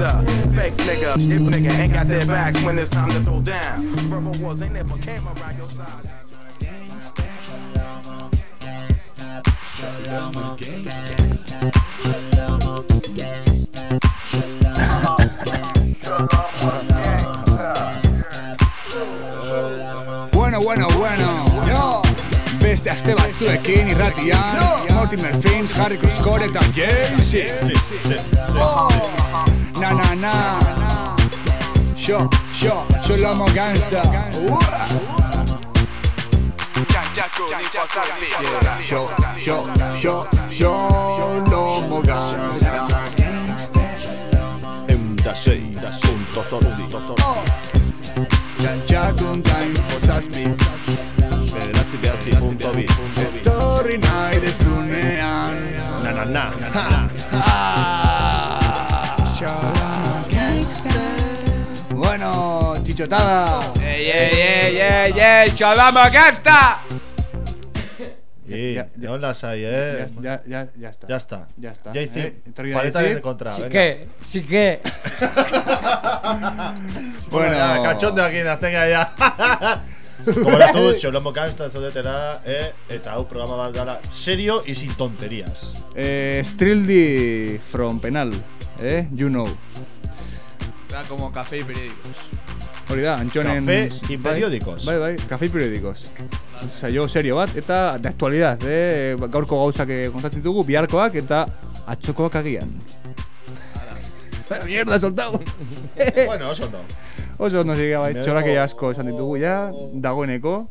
gangster. Fake nigga, shit nigga ain't got their backs when it's time to throw down. Verbal wars ain't never came around your side. Bueno, bueno, bueno Beste aste batzuekin irratian. Mortimer Fins, Harry Cruskore eta Jay-Z. Na, na, na. Xo, xo, xo lomo gangsta. Xo, xo, xo, xo lomo gangsta. Eunda sei, punto zortzi Jantxakun ta info Etorri Etorri nahi dezunean Na na na ah. Bueno, chichotada Sí, ya, las hay, eh. Ya, ya, ya, está. Ya está. Ya está. Ya hice. Eh, Sí que, sí que. bueno, bueno aquí, las tenga ya. Gogoratu, Xolomo Gangsta zaudetela, eh, eta hau programa bat dala serio y sin tonterías. Eh, Strildi from Penal Eh, you know Era como café y periódicos. Hori da, antxonen Café y bai, periódicos. Bai, bai, café y periódicos Saio serio bat, eta de actualidad eh? Gaurko gauzak eh, kontatzen ditugu, biharkoak eta atxokoak agian Mierda, soltau bueno, ondo. Oso ondo zigia bai, Mego- txorake asko esan ditugu ja, dagoeneko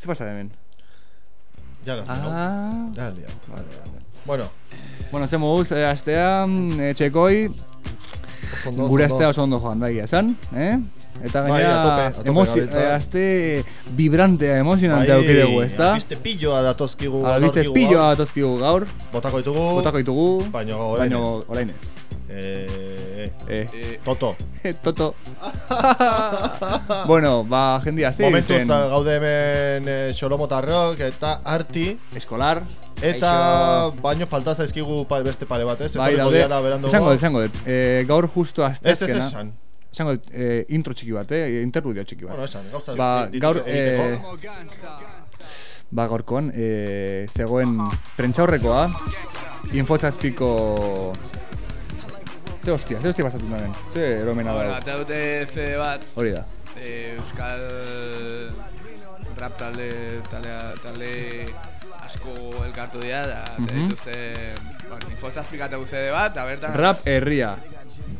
Ze pasa hemen? Ya lo Ah. Ya lo. Vale, vale. Bueno, Bueno, ze moduz, eh, astea, eh, txekoi, gure astea oso ondo joan, bai, esan, eh? Eta Bai, gainera, a tope, a tope emozio, aste vibrantea, emozionantea Bai, auki dugu, ezta? Albiste pilloa datozkigu. Albiste datorkigu pilloa gaur. datozkigu gaur, Botako ditugu. botako ditugu, Baino orain baino ez. Eh, Eh, Eh, Toto. toto. bueno, ba, jendia, ze Momentuz da gaude hemen eh, Xolomotarrok eta Arti. eskolar, Eta baino falta zaizkigu pa- beste pare bat, ez? bai, daude, esango dut, esango dut, eh, gaur justo Ez, ez, ez, esan. esango dut, eh, intro txiki bat, eh, interludio txiki bat. Bueno, esan, gauza Ba, gaur, eh, Ba, gaurkoan, e, zegoen prentxaurrekoa, infozazpiko... Ze hostia, ze hostia pasatzen da ben, ze eromena bueno, da. ata dute CD bat, Hori da. eh, Euskal rap talde, talde, talde asko elkartu dira, da, mm Mhm. dituzte, bueno, infozazpikatu CD bat, da bertan... Rap herria,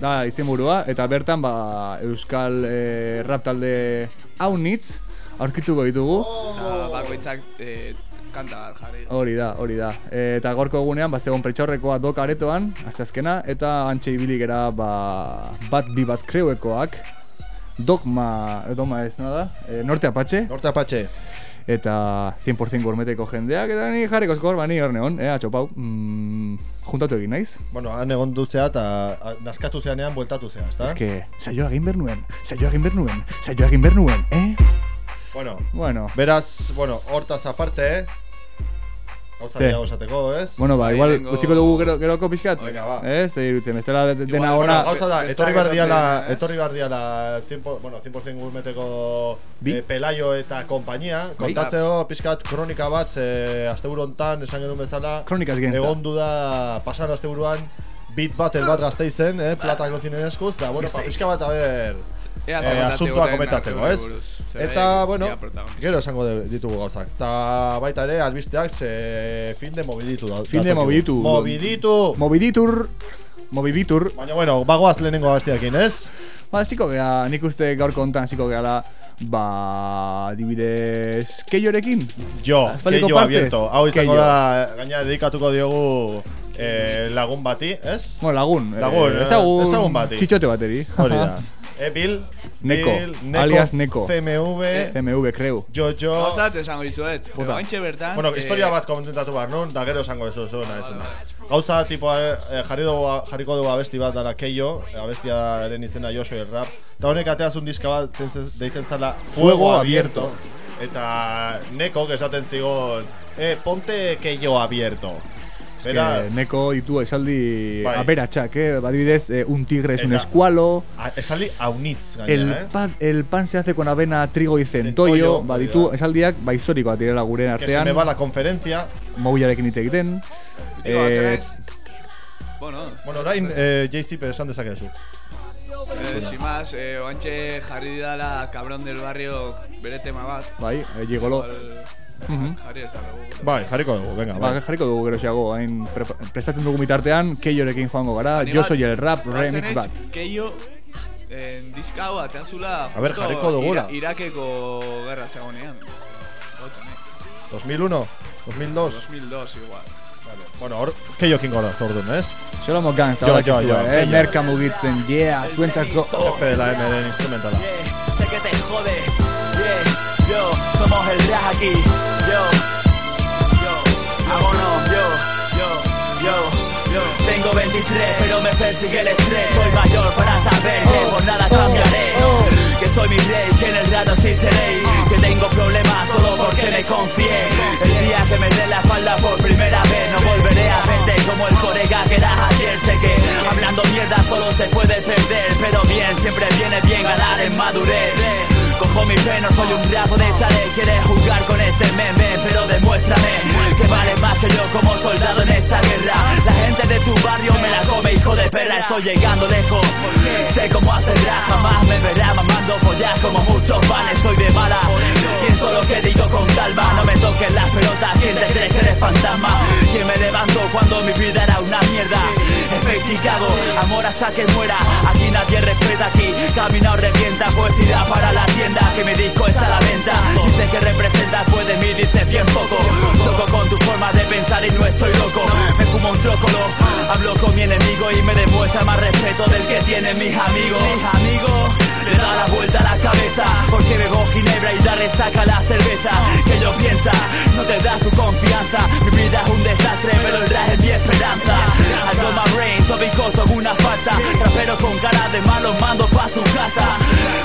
da izenburua, eta bertan, ba, Euskal e, rap talde haunitz, aurkituko ditugu. Da, bakoitzak eh, kanta bat jarri. Hori da, hori da. E, eta gorko egunean, ba, zegoen pretxaurrekoa dok aretoan, azkena, eta antxe ibili gera, ba, bat bi bat kreuekoak, dogma, eh, dogma ez nada, e, norte apatxe, Norte apatxe. eta 100% gourmeteko jendeak, eta ni jarriko eskor, ba, ni hor neon, eh, atxopau, mm, juntatu egin naiz. Bueno, han egon duzea eta naskatu zeanean bueltatu zea, ezta? Ez que, saioa egin behar nuen, saioa egin behar nuen, saioa egin behar nuen, eh? Bueno, Bueno, beraz, bueno, hortaz aparte, eh? Ze. gehiago esateko, ez? bueno, ba, Bai, igual, lehengo- utziko dugu gero, geroko pixkat, Venga, ba. eh, ze irutzen, ez de- dena Igual, Bueno, ona, gauza da, beste etorri behar diala, eh? etorri behar diala 100%, bueno, 100% gourmeteko eh, pelaio eta konpainia. Kontatzeo pizkat kronika bat, ze asteburu hontan esan genuen bezala, Kronikaz genezta. egondu da pasan asteburuan beat battle bat gazteizen, eh, plata grozinen eskuz, da, bueno, pa, pizka bat, a ber, Ea eh, kontatzen asuntoa komentatzeko, ez? Eta, bai, bueno, gero esango de, ditugu gauzak. Ta baita ere, albisteak, ze fin de mobiditu da. Fin de mobiditu. Mobiditu! Mobiditur, mobiditur, Baina, bueno, bagoaz lehenengo abestiakin, ez? ba, ziko gea, nik uste gaurko hontan ziko gehala, ba, adibidez, keiorekin, Jo, keio abierto. Hau izango da, gaina dedikatuko diogu eh, lagun bati, ez? bueno, lagun, Lagun, eh, eh, ezagun, ezagun bati. txitxote bateri. Hori da. E, Bill, Neko, Bill, alias Neko. CMV, CMV, kreu. Jojo. Gauzat esango dizuet, Bota. oantxe bertan... Bueno, historia eh, bat komentatu behar nun, da gero esango ez zuena ez duna. Gauza tipo eh, jarri dugu, jarriko dugu abesti bat dara Keio, abestiaren izena Joshua el rap. Eta honek ateazun diska bat zen- deitzen zala Fuego Abierto. Eta Neko esaten zigon, eh, ponte Keio abierto. Beraz- neko ditu esaldi Bai. aberatsak, eh? Adibidez, eh, un tigre es un eskualo, A- Esaldi haunitz gainera, el, eh? pan, el pan se hace con avena, trigo y centollo, Centollo, ba, hori ditu da. esaldiak, ba, historikoa direla gure Que se artean, me va la conferencia. mobilarekin hitz egiten. Eh? Bueno, Bueno, orain eh, JC esan dezakezu. eh, sin más, eh, oantxe jarri didala Cabrón del Barrio bere tema bat. bai, eh, gigolo. Igual, Jarri ezarregu. Bai, jarriko dugu, venga, Ba, bai. jarriko dugu geroxeago, hain pre prestatzen dugu bitartean, keiorekin joango gara, yo soy el rap remix bat. Keio, en diska hau ateazula A ber, jarriko dugula. Ira- Irakeko gerra ez. 2001, 2002. 2002 igual. Vale. Bueno, hor, keiokin gora zordun, ez? Solomo Gangsta, Jo, jo, jo, eh? Merka mugitzen, yeah, zuentzako, oh. Jefe de la M den instrumentala. Sé que te jode, yeah, yo, somos el rap aquí, yo, yo, vámonos, yo, yo, yo, yo. Tengo 23, pero me persigue el estrés. Soy mayor para saber que por nada cambiaré. Que soy mi rey, que en el existe ley. Que tengo problemas solo porque me confié. El día que me dé la espalda por primera vez, no volveré a verte como el colega que eras ayer. Sé que hablando mierda solo se puede perder, pero bien, siempre viene bien ganar en madurez. Cojo mi fe, no soy un rapo de echaré Quieres jugar con este meme, pero demuéstrame Que vale más que yo como soldado en esta guerra La gente de tu barrio me la come, hijo de perra Estoy llegando lejos, sé cómo hacerla Jamás me verá mamando pollas como muchos toques las pelotas, ¿quién te crees que eres fantasma? ¿Quién me levantó cuando mi vida era una mierda? Space Chicago, amor hasta que muera. Aquí nadie respeta, aquí camina o revienta. Pues tira para la tienda que mi disco está a la venta. Dice que representa pues de mí dice bien poco. Choco con tu forma de pensar y no estoy loco. Me fumo un trócolo, hablo con mi enemigo Y me demuestra más respeto del que tienen mis amigos. Mis amigos le da la vuelta a la cabeza Porque bebo ginebra y da resaca la cerveza. Que yo piensa, no te da su confianza. Mi vida es un desastre pero el rap es mi esperanza. Algo más brain, tópicos son una farsa. Trapero con cara de malos mando pa' su casa.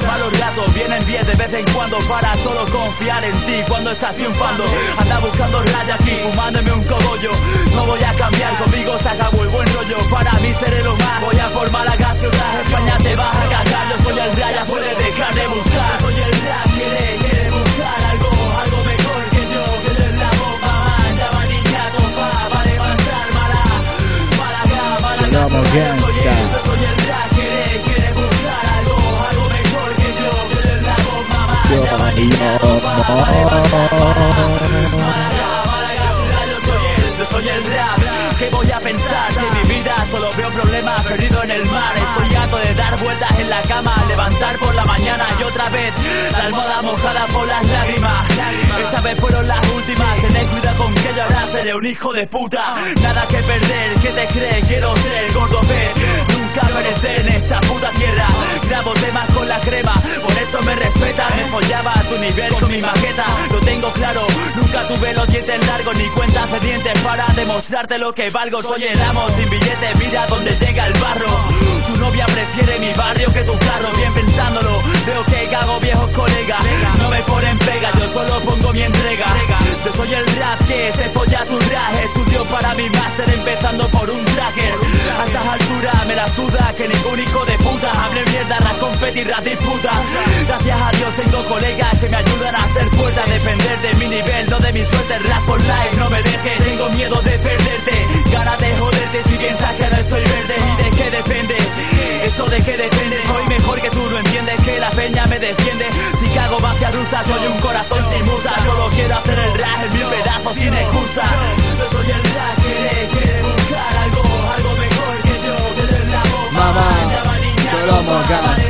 Malos ratos vienen bien de vez en cuando Para solo confiar en ti cuando estás triunfando. Anda buscando raya aquí, fumándome un cogollo. No voy a cambiar, conmigo se acabó el buen rollo. Para mí seré lo más, voy a por Málaga, ciudad España te vas a cagar Yo soy el ya la puede dejar de buscar. Soy el rap que le quiere buscar algo, algo mejor que yo, que es la bomba más, la varilla topa, para levantar mala, para acá, para acá. Soy el rap que le quiere buscar algo, algo mejor que yo, que es la bomba más, la para levantar mala, para acá, para acá. Yo soy el, yo soy el rap. ¿Qué voy a pensar? En mi vida solo veo problemas perdido en el mar. Estoy harto de dar vueltas en la cama Levantar por la mañana y otra vez La almohada mojada por las lágrimas. Esta vez fueron las últimas. Tened cuidado con que yo ahora seré un hijo de puta. Nada que perder, ¿qué te crees? Quiero ser gordo ver Perecer en esta puta tierra. Grabo temas con la crema Por eso me respetan. Me follaba a tu nivel con mi maqueta. Lo tengo claro Nunca tuve los dientes largos Ni cuentas de dientes para demostrarte lo que valgo. Soy el amo sin billete Mira dónde llega el barro. Tu novia prefiere mi barrio que tu carro Bien pensándolo. Veo que cago viejos colegas No me ponen pega Yo solo pongo mi entrega. Yo soy el rap que se folla tu rap Estudio para mi máster empezando por un tracker. A estas alturas me la que ningún hijo de puta Hable mierda, rap competir, rap disputa. Gracias a Dios tengo colegas que me ayudan a ser fuerte A depender de mi nivel, no de mi suerte. Rap for life, no me dejes, tengo miedo de perderte. Ganas de joderte si piensas que no estoy verde. ¿Y de qué depende? Eso de qué depende Soy mejor que tú, no entiendes que la peña me defiende. Chicago, mafia rusa, soy un corazón sin musa. Solo quiero hacer el rap en mil pedazos sin excusa. Yo soy el rap, quiere, quiere buscar algo la mano, yo lo mojaste.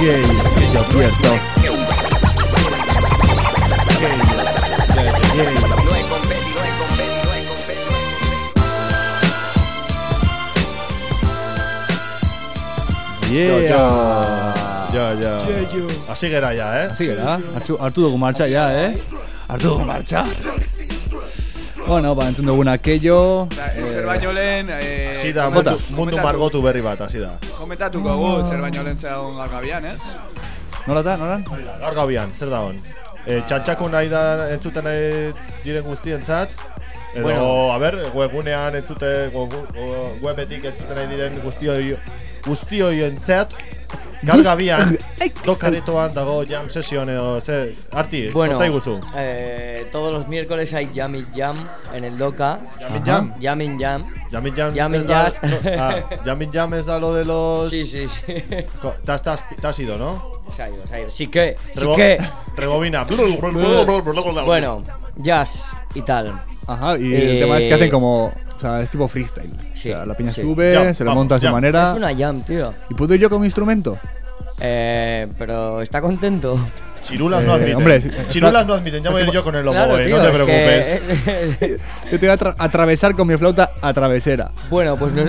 Yeah. despierto. Yeah. Ja, ja. Ja, ja. Eh. Así que. Hartu, hartu dugu marcha ya, eh. Hartu dugu marcha. Bueno, ba, entzun duguna aquello... Eh, zer baino lehen... Eh, Asi da, mundu margotu berri bat, hasi da. Komentatuko gu, zer baino lehen zer gabian, ez? Nola da, nola? Gaur gabian, zer da hon? E, txantxako nahi da entzuten nahi diren guztientzat? Edo, Bueno. a ber, webunean entzute, webetik entzuten nahi diren guztioi, guztioi entzat? Gaur gabian, dokaretoan dago jam sesion edo, ze, arti, Bueno, konta iguzu. eh, todos los miércoles hay Jam y Jam en el Doca. Jamin jam? Jam and Jam. Jamin jam, Jamin ez da- jazz. no, ah, Jamin jam es da lo de los... Sí, sí, sí. Te has ido, ¿no? Se ha ido, se ha ido. Sí que, sí Rebo- que. Rebobina. Bueno, jazz y tal. Ajá, y el Eh, tema es que hacen como, o sea, es tipo freestyle. Sí, o sea, la peña sí. sube, Jam, se lo vamos, monta a su manera. Es una Jam, tío. ¿Y puedo ir yo con mi instrumento? Eh, pero está contento. Chirulas no Eh, admiten. hombre, Chirulas no admiten. Ya voy a ir yo con el lobo, claro, eh, tío, no te es preocupes. que- Yo te voy a atra- atravesar con mi flauta a travesera. bueno, pues nu-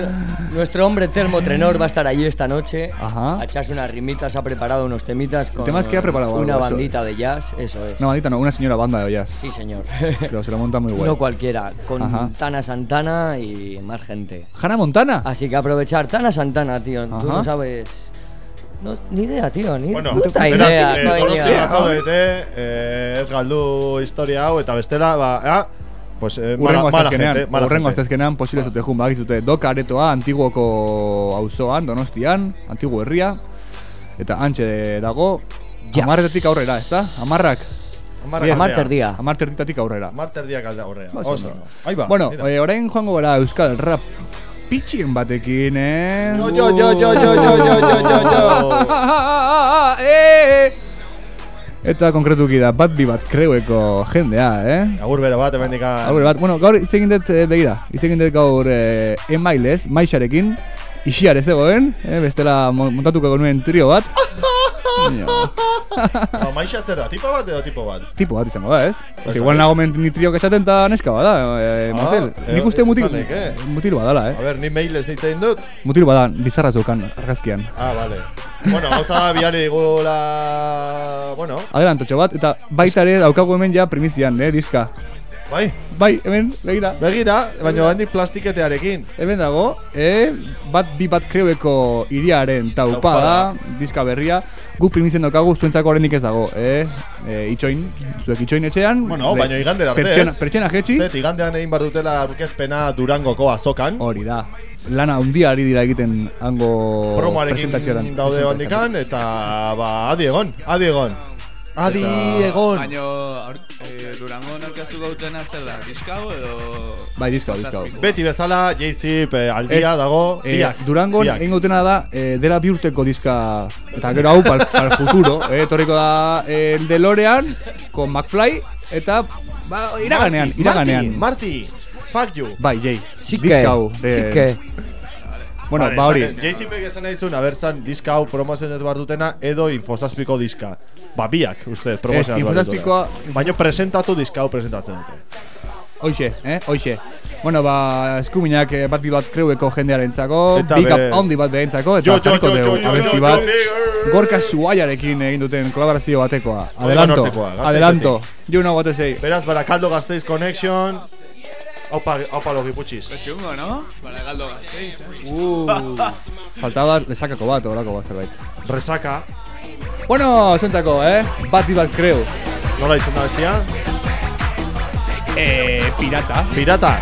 nuestro hombre Termo Trenor va a estar allí esta noche. Ajá. A echarse unas rimitas, ha preparado unos temitas con temas que ha preparado una algo, bandita es. de jazz, eso es. Una bandita, no, una señora banda de jazz. Sí, señor. Pero se lo monta muy No bueno. cualquiera, con Ajá. Tana Santana y más gente. Hannah Montana. Así que aprovechar Tana Santana, tío. Tú Ajá. no sabes. No, ni idea, tío, ni Bueno, puta idea. eh, no donostia idea. zaudete, eh, ez galdu historia hau, eta bestela, ba, ah, pues, eh, Urrengo mala astezkenean, gente, mala urrengo gente. astezkenean posible zute jun bakizute Doka aretoa antiguoko auzoan, Donostian, antiguo herria eta antxe dago Yes. Amarretetik aurrera, ezta? Amarrak. Amarrak Yes. Amar aldea. terdia. Amar tertitatik aurrera. Amar terdiak alde aurrea. Ba, Oso. Ahí ba, bueno, eh, orain joango gara Euskal Rap pitxien batekin, eh? Yo, yo, yo, yo, yo, yo, yo, yo, yo, yo. Eh! Eta konkretuki da, bat bi bat kreueko jendea, eh? Agur bero bat, hemendik a- Aurre bat, bueno, gaur hitz egin dut, eh, begira, hitz egin dut gaur eh, emailez, maixarekin, isiar ez zegoen, eh, bestela mo- montatuko genuen trio bat. Ba, maixa zer da, tipo bat edo tipo bat? tipo bat izango da, ez? Pues igual a nago men ni trio esaten eta neska bada, eh, Ah, motel. eh, Nik uste mutil, izanek, eh? mutil badala, A eh? ber, ni mail ez egin dut. Mutil bada, bizarra zeukan argazkian. Ah, vale. Bueno, gauza da biari digula... Bueno, Adelantotxo bat, eta baita ere daukagu hemen ja primizian, eh, diska. Bai. Bai, hemen, begira, Begira, baina handik plastiketearekin. Hemen dago, eh, bat bi bat kreueko iriaren taupada, diska berria, guk primizien daukagu zuentzako oraindik ez dago, eh, e, itxoin, zuek itxoin etxean. Bueno, le- baina igandera arte, pertsona, ez? pertsona jetxi, Zet, igandean egin bar dutela aurkezpena Durangoko azokan. hori da. Lana handia ari dira egiten hango Promoarekin presentatzioan. daude hondikan, eta ba, adi egon, adi egon. Adi egon. Baina, aur, eh, Durangon aurkeztu gautena zer da, diskau edo... Bai, diskau, diskau. Beti bezala, J-Zip eh, aldia dago, Eh, biak. Durangon egin dutena da eh, dela bi urteko diska eta gero hau pal, pal futuro eh, etorriko da eh, DeLorean con McFly eta ba, iraganean, iraganean Marty, Marty, fuck you. bai, Jay, Sí que, bueno, ba hori J-Zipek esan nahi zuen, abertzan diska hau promozionatu behar dutena, edo infosazpiko diska. Ba, biak, uste, ez, promozionatu behar infosazpikoa dutela. Baina presentatu diska hau presentatzen dute. hoxe, eh, hoxe Bueno, ba, eskuminak eh, bat bi bat kreueko jendearentzako, Eta big up handi bat behentzako, eta Jo, jo, jarriko dugu abesti bat, gorka zuaiarekin egin duten kolaborazio batekoa. Adelanto, adelanto, you know what to say. Beraz, Barakaldo Gasteiz Connection, Aupa, aupa logi putxiz. Txungo, no? Bara galdo gazteiz, eh? Uh, faltaba lesakako bat, orako bat zerbait. Resaka, Bueno, zuentzako, eh? Bat di bat kreu. nola ditzen da bestia? Eh, pirata. Pirata.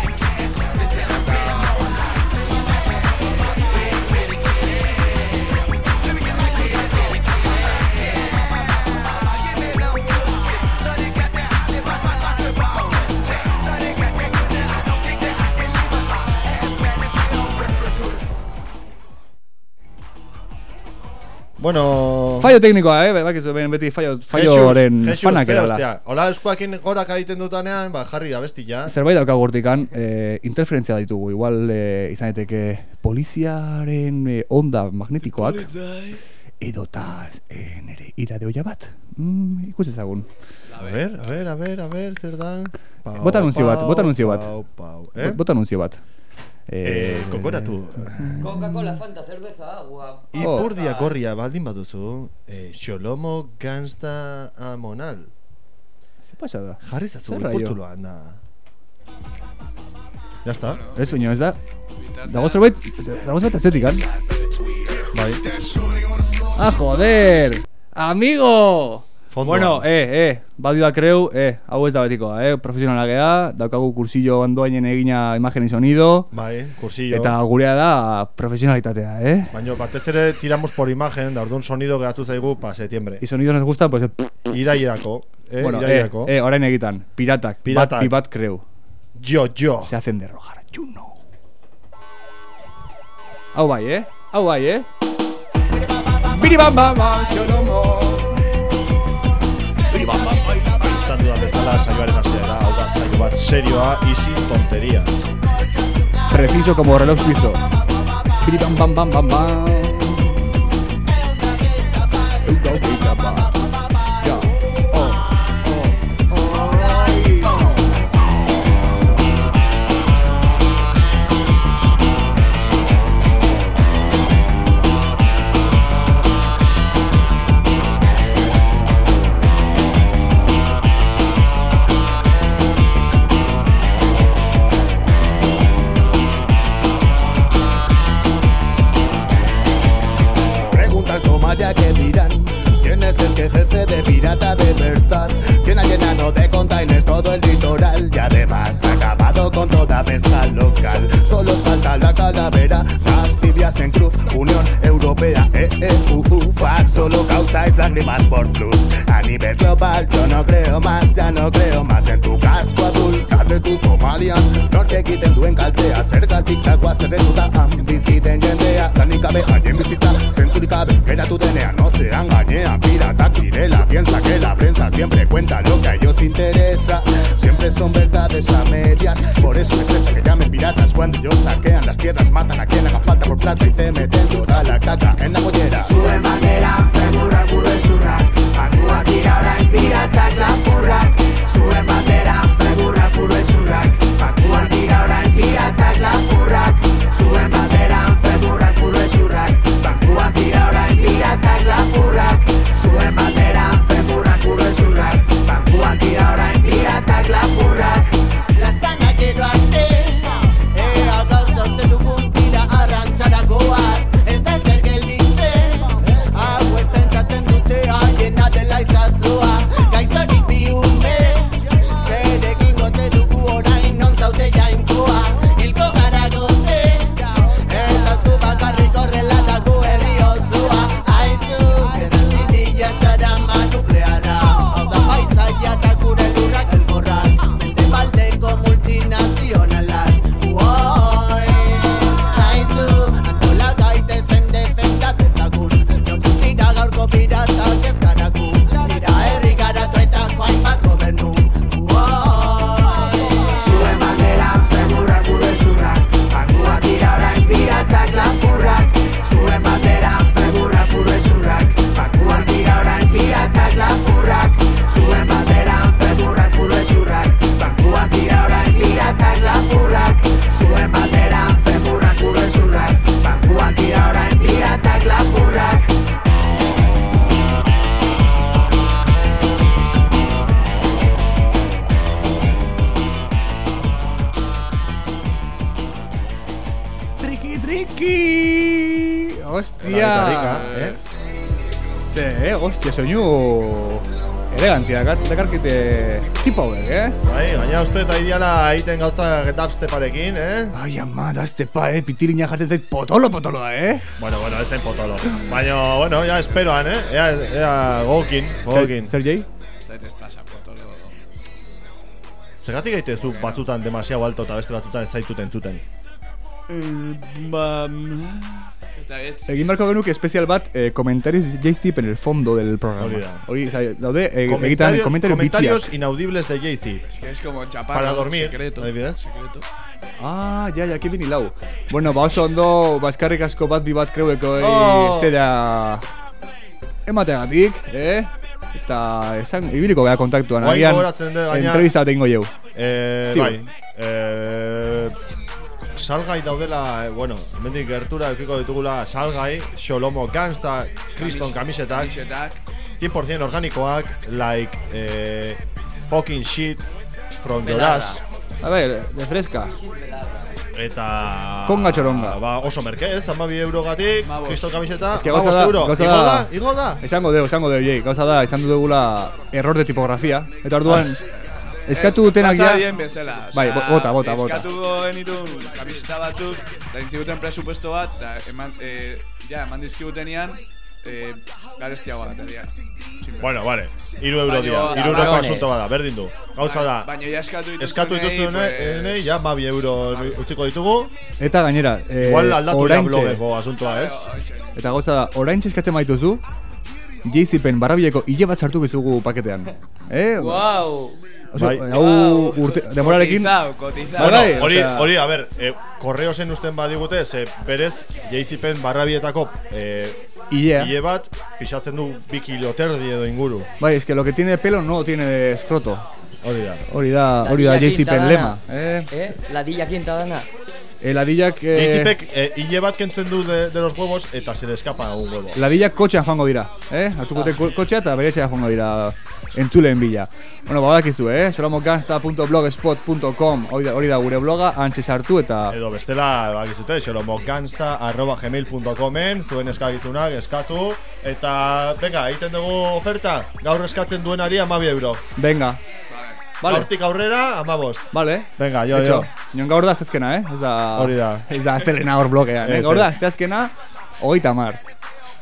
Bueno... Fallo teknikoa, eh? Bakizu, ben beti fallo, falloren Jesus, fanak erala. hostia. Hola eskuakin gorak egiten dudanean, ba, jarri da bestia. Zerbait daukagu hortikan, eh, interferentzia ditugu. Igual eh, izan daiteke poliziaren eh, onda magnetikoak. Edota eh, nere ira de olla bat. Mm, ikus ezagun. A ver, a ver, a ver, a ver, zer dan? Pau, Bota anunzio bat, bota anunzio bat. Pau, pau, eh? Bota anunzio bat. Eh, kokoratu. Coca-Cola, Fanta, cerveza, agua. Ipurdia gorria baldin baduzu, eh, xolomo ganzta amonal. Ze pasa da? Jarri zazu, Zer raio? ipurtuloan da. Ya está. Ez baino, ez da? Dago zerbait, dago zerbait atzetik, kan? Bai. Ah, joder! Amigo! Fondoan. Bueno, eh, eh, badio da kreu, eh, hau ez da betikoa, eh, profesionala gea, daukagu kursillo ondoainen egina imagen y sonido, Bai, kursillo. eta gurea da profesionalitatea, eh? Baina batez ere tiramos por imagen, da orduan sonido geratu zaigu pa septiembre. Y sonidos nos gustan, pues, Iraierako, eh, bueno, eh, iraierako. eh, orain egitan, piratak, Piratak. bat, bat kreu, Yo, yo. se hacen de rojar, you know. Hau bai, eh? Hau bai, eh? Biri bam bam bam, xolomo. Izan dudan bezala saioaren hasiera, hau da saio bat serioa y sin tonterías. Preciso como reloj suizo. Bam bam bam bam bam. Pesca local. Solo falta la calavera, las en cruz Unión Europea, eh, eh, Solo causáis lágrimas por flux. A nivel global yo no creo más, ya no creo más En tu casco azul, de tu Somalian Norte egiten duen kaltea Zergatik dagoa zerretu da Biziten jendea Zanik gabe haien bizitza Zentzurik gabe geratu denean Ostean gainean piratak zirela Piensa que la prensa siempre cuenta lo que a ellos interesa. Siempre son verdades a medias Por eso me estresa que llamen piratas Cuando ellos saquean las tierras Matan a quien haga falta por plata Y te meten toda la caca en la mollera Zuen bandera, femurrak buru ezurrak Bakuak dira orain piratak lapurrak. Zuen bandera, egiten gauza getapsteparekin, eh? Ai, ama, da este pa, eh? Pitirina jartzen zait potolo, potoloa, eh? Bueno, bueno, ez zen potolo. Baina, bueno, ya esperoan, eh? Ea, ea gokin, gokin. Zer jai? Zaitez plaza potolo. Zergatik gaitezu batzutan demasiado alto eta beste batzutan ez zaitut entzuten. Ba... Eta ez. Egin beharko genuke espezial bat, eh, comentarios de J-Zip en el fondo del programa. Hori da. Hori, oza, daude, eh, Comentario- komentario comentarios bitxiak. inaudibles de Jay-Z. Es como chaparro. Para dormir, Secreto. adibidez. Secreto. Ah, ja, ja, kebin hilau. Bueno, ba oso ondo, ba eskarrik asko bat bi bat kreueko Oh. zera emateagatik, eh? Eta esan, ibiliko gara kontaktuan, gaina- entrevista bat egingo jau. Eh, bai. Eh, salgai daudela, eh, bueno, hemendik gertura eukiko ditugula salgai, Xolomo Gans eta Kriston kamisetak, Kamisetak. 100% organikoak, like eh, fucking shit from ass. A ver, de fresca. Eta... Konga txoronga. Ba, oso merke, ez, amabi eurogatik, Hamabost. Kriston kamiseta, Ez que gauza hamabost da- euro. gauza Igo da- da, igo da. Esango deu, esango deu, jei. Gauza da, izan dugula error de tipografia. Eta orduan, eskatu dutenak Pasa ja... bien bezala. Bai, bota, bota, bota. Eskatuko genitun kamiseta batzuk, da intziguten presupuesto bat, eta eman, eh, ja, eman dizkigutenean, eh, garestiagoa bat, egia. Bueno, vale, iru euro dira, iru euroko asunto bada, berdin du. Gauza da, Baina ja eskatu dituztenei, eskatu dituztenei, pues- ja, mabi euro utziko ditugu, Eta gainera, eh, igual aldatu oraintxe, blogeko asuntoa, ez? eta gauza da, orain eskatzen baituzu, JCPen barrabileko hile bat sartu bizugu paketean. Eh? Wow. Oso, Bai. hau urte, demorarekin... Bai, bai. Hori, hori, a ber, eh, korreo zen usten badigute, ze berez, JCPen barrabietako eh, Hilea. hile bat, pixatzen du bi kilo terdi edo inguru. Bai, es que lo que tiene de pelo no tiene de escroto. Hori da. Hori da, hori da Ladilla JCPen quinta lema. dana. Eh? Eh? Ladilla quinta dana. Eladillak... Eh, JCPek eh, hile bat kentzen du de, de los huevos eta se le escapa un huevo. Ladillak kotxean joango dira, eh? Hartukute ko- kotxea eta bere etxea joango dira entzuleen bila. Bueno, badakizu, eh? solomogangsta.blogspot.com hori, hori da gure bloga, antxe sartu eta... Edo bestela, bakizute, xolomogangsta arroba gmail.comen, zuen eskagizunak, eskatu, eta, venga, egiten dugu oferta, gaur eskatzen duenari amabi euro. Venga. Vale, Gaurtik aurrera, amabost. vale. Venga, jo, Hecho, jo. nion gaur da aztezkena, eh? Ez da... Hori da. Ez da aztelena hor blogean, eh? Gaur da ez. aztezkena, hogeita mar.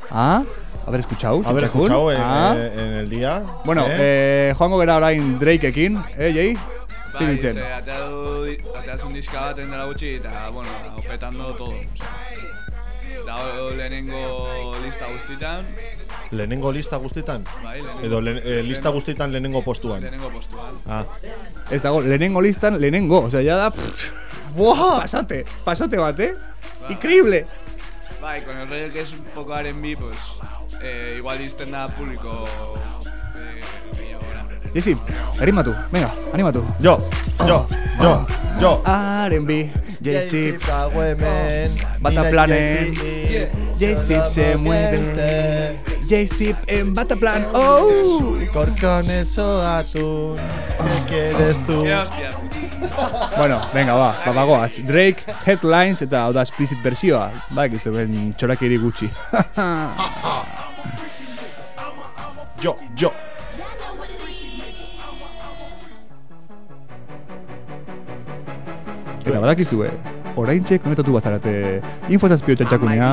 Ah? Haber escuchau, Haber escuchado en, ah? eh, en el día. Bueno, eh, joango gara orain Drakeekin, eh, Jay? Bai, Zibiltzen. ze, ateatu di- ateazun diska bat dela gutxi, eta, bueno, opetando todo. Dago lehenengo lista guztitan, lehenengo lista guztitan? bai, lehenengo, Edo le, eh, lista guztitan lehenengo postuan. lehenengo postuan. Ah, Ez dago, lehenengo listan, lehenengo. O sea, ya da... Buah, pasate, pasate bat, eh? Increíble. Bai, con el rollo que es un poco R&B, pues, eh, igual izten da publiko eh, animatu, venga, animatu. yo, yo, yo, yo. R&B, hemen, Bata. Jay-Z, Jay-Z se mueve. Jessy en Bataplan, oh! Corcones o atún, ¿qué quieres tú? Hostia. Bueno, venga, ba, ba, bagoaz. Drake, headlines eta hau da explicit versioa. Ba, egizu, ben txorakiri gutxi. Yo, yo. Eta badakizu, eh? Oraintxe konektatu bazarate infozazpio txantxakunea.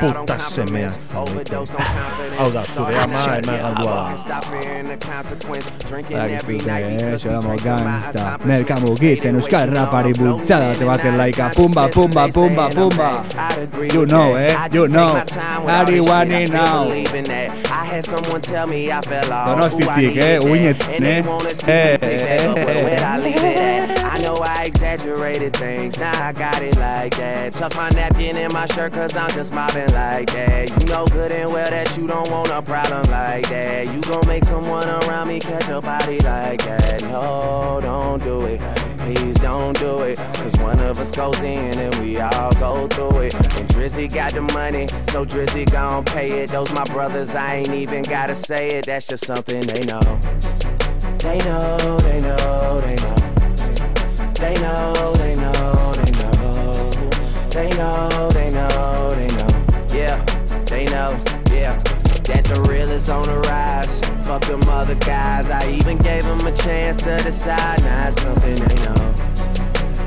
Puta semea. Hau da, zure ama ema galdua da. Badakizute, eh? Xolamo gangsta, merkamu gitzen euskal rapari bultzada te baten laika. Pumba, pumba, pumba, pumba. You know, eh? You know. Ariwani now. Donostitik, eh? Uinet, eh? Eh, eh, eh. I exaggerated things, now I got it like that. Tuck my napkin in my shirt cause I'm just mobbing like that. You know good and well that you don't want a problem like that. You gon' make someone around me catch a body like that. No, don't do it. Please don't do it. Cause one of us goes in and we all go through it. And Drizzy got the money, so Drizzy gon' pay it. Those my brothers, I ain't even gotta say it. That's just something they know. They know, they know, they know. They know, they know, they know. They know, they know, they know. Yeah, they know, yeah. That the real is on the rise. Fuck them other guys. I even gave them a chance to decide. Now it's something they know.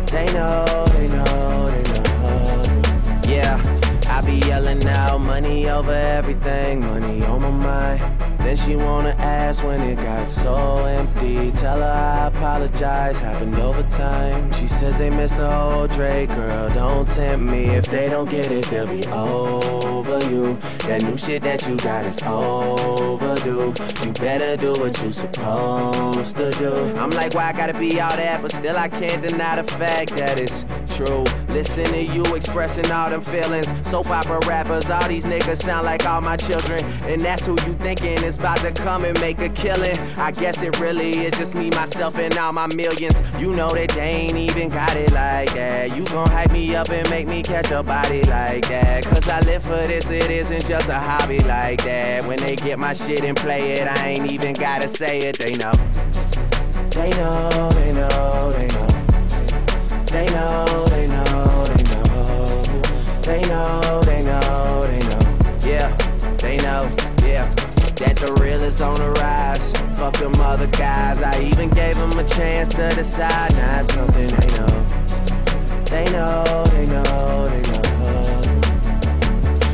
They know, they know, they know. Yeah, I be yelling out money over everything, money on my mind. Then she wanna ask when it got so empty. Tell her I apologize, happened over time. She says they missed the whole Drake, girl. Don't tempt me. If they don't get it, they'll be over you. That new shit that you got is overdue. You better do what you supposed to do. I'm like, why I gotta be all that? But still, I can't deny the fact that it's true. Listen to you expressing all them feelings. Soap opera rappers, all these niggas sound like all my children. And that's who you thinking is about to come and make a killing. I guess it really is just me, myself, and all my millions. You know that they ain't even got it like that. You gon' hype me up and make me catch a body like that. Cause I live for this, it isn't just a hobby like that. When they get my shit and play it, I ain't even gotta say it, they know. They know, they know, they know. They know, they know, they know. They know, they know, they know. Yeah, they know, yeah. That the real is on the rise. Fuck them other guys. I even gave them a chance to decide. Now it's something they know. They know, they know, they know.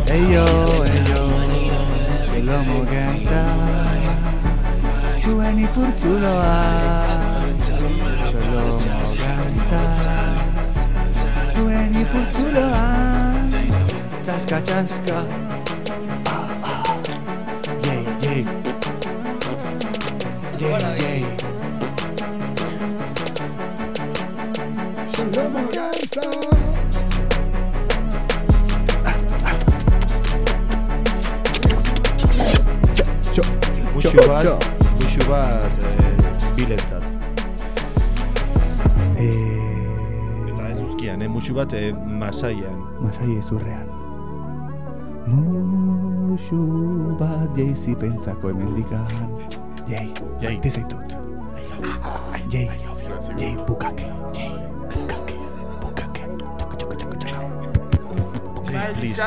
Eyo, eyo, Shlomo oh, gangsta Zuen ipurtzuloa Shlomo oh, gangsta Zuen ipurtzuloa Txaska, txaska Ah, ah. Yay, yay Yay, yay Shlomo gangsta Musu bat, musu bat eh, bilentzat. Eta ez uzkian, eh? musu bat eh, masaian. Masai ezurrean I love you. I, love you. Bukake. Bukake. Bukake. Please.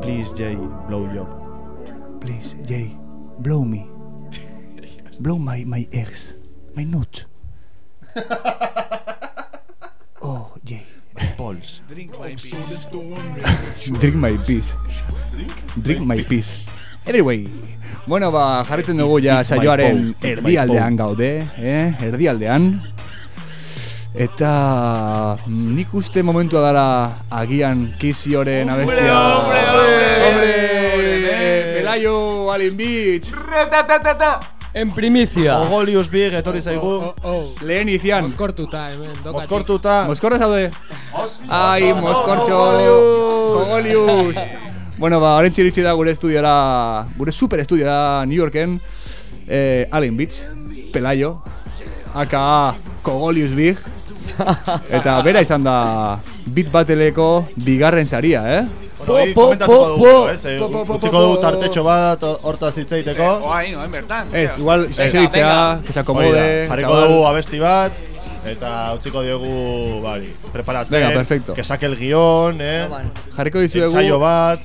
Please, Jay, blow job. Please, Jay, blow me. blow my my eggs, my nuts. Balls. Drink my piece. Drink my peace Drink my peace Anyway Bueno, ba, jarretzen dugu ja saioaren erdialdean gaude, eh? Erdialdean. Eta mm, nik uste momentua dara agian Kizioren abestia. hombre, hombre, hombre, Pelayo, Alin Beach, En primicia. Ogolius Big etorri zaigu. lehen izian. Moskortuta, hemen. dokatik. Moskortuta. Moskorra zaude? Ai, Moskortxo, Kogolius. Bueno, ba, horrentxe iritsi da gure estudiora, gure super estudiora New Yorken, eh, Allen Beach, Pelayo, aka Kogolius Big, eta bera izan da Beat Battleko bigarren saria, eh? Po, po, dugu, po. Eh, Po, po, po, Utziko po, dugu po. tartetxo bat ho- hortaz hitzeiteko. Oain, noen bertan. Ez, igual, venga. que se acomode, Jarriko dugu abesti bat, eta utziko diogu, bari, preparatzen. Venga, perfecto. Que saque el guión, eh? Jarriko dizuegu, Ensaio bat.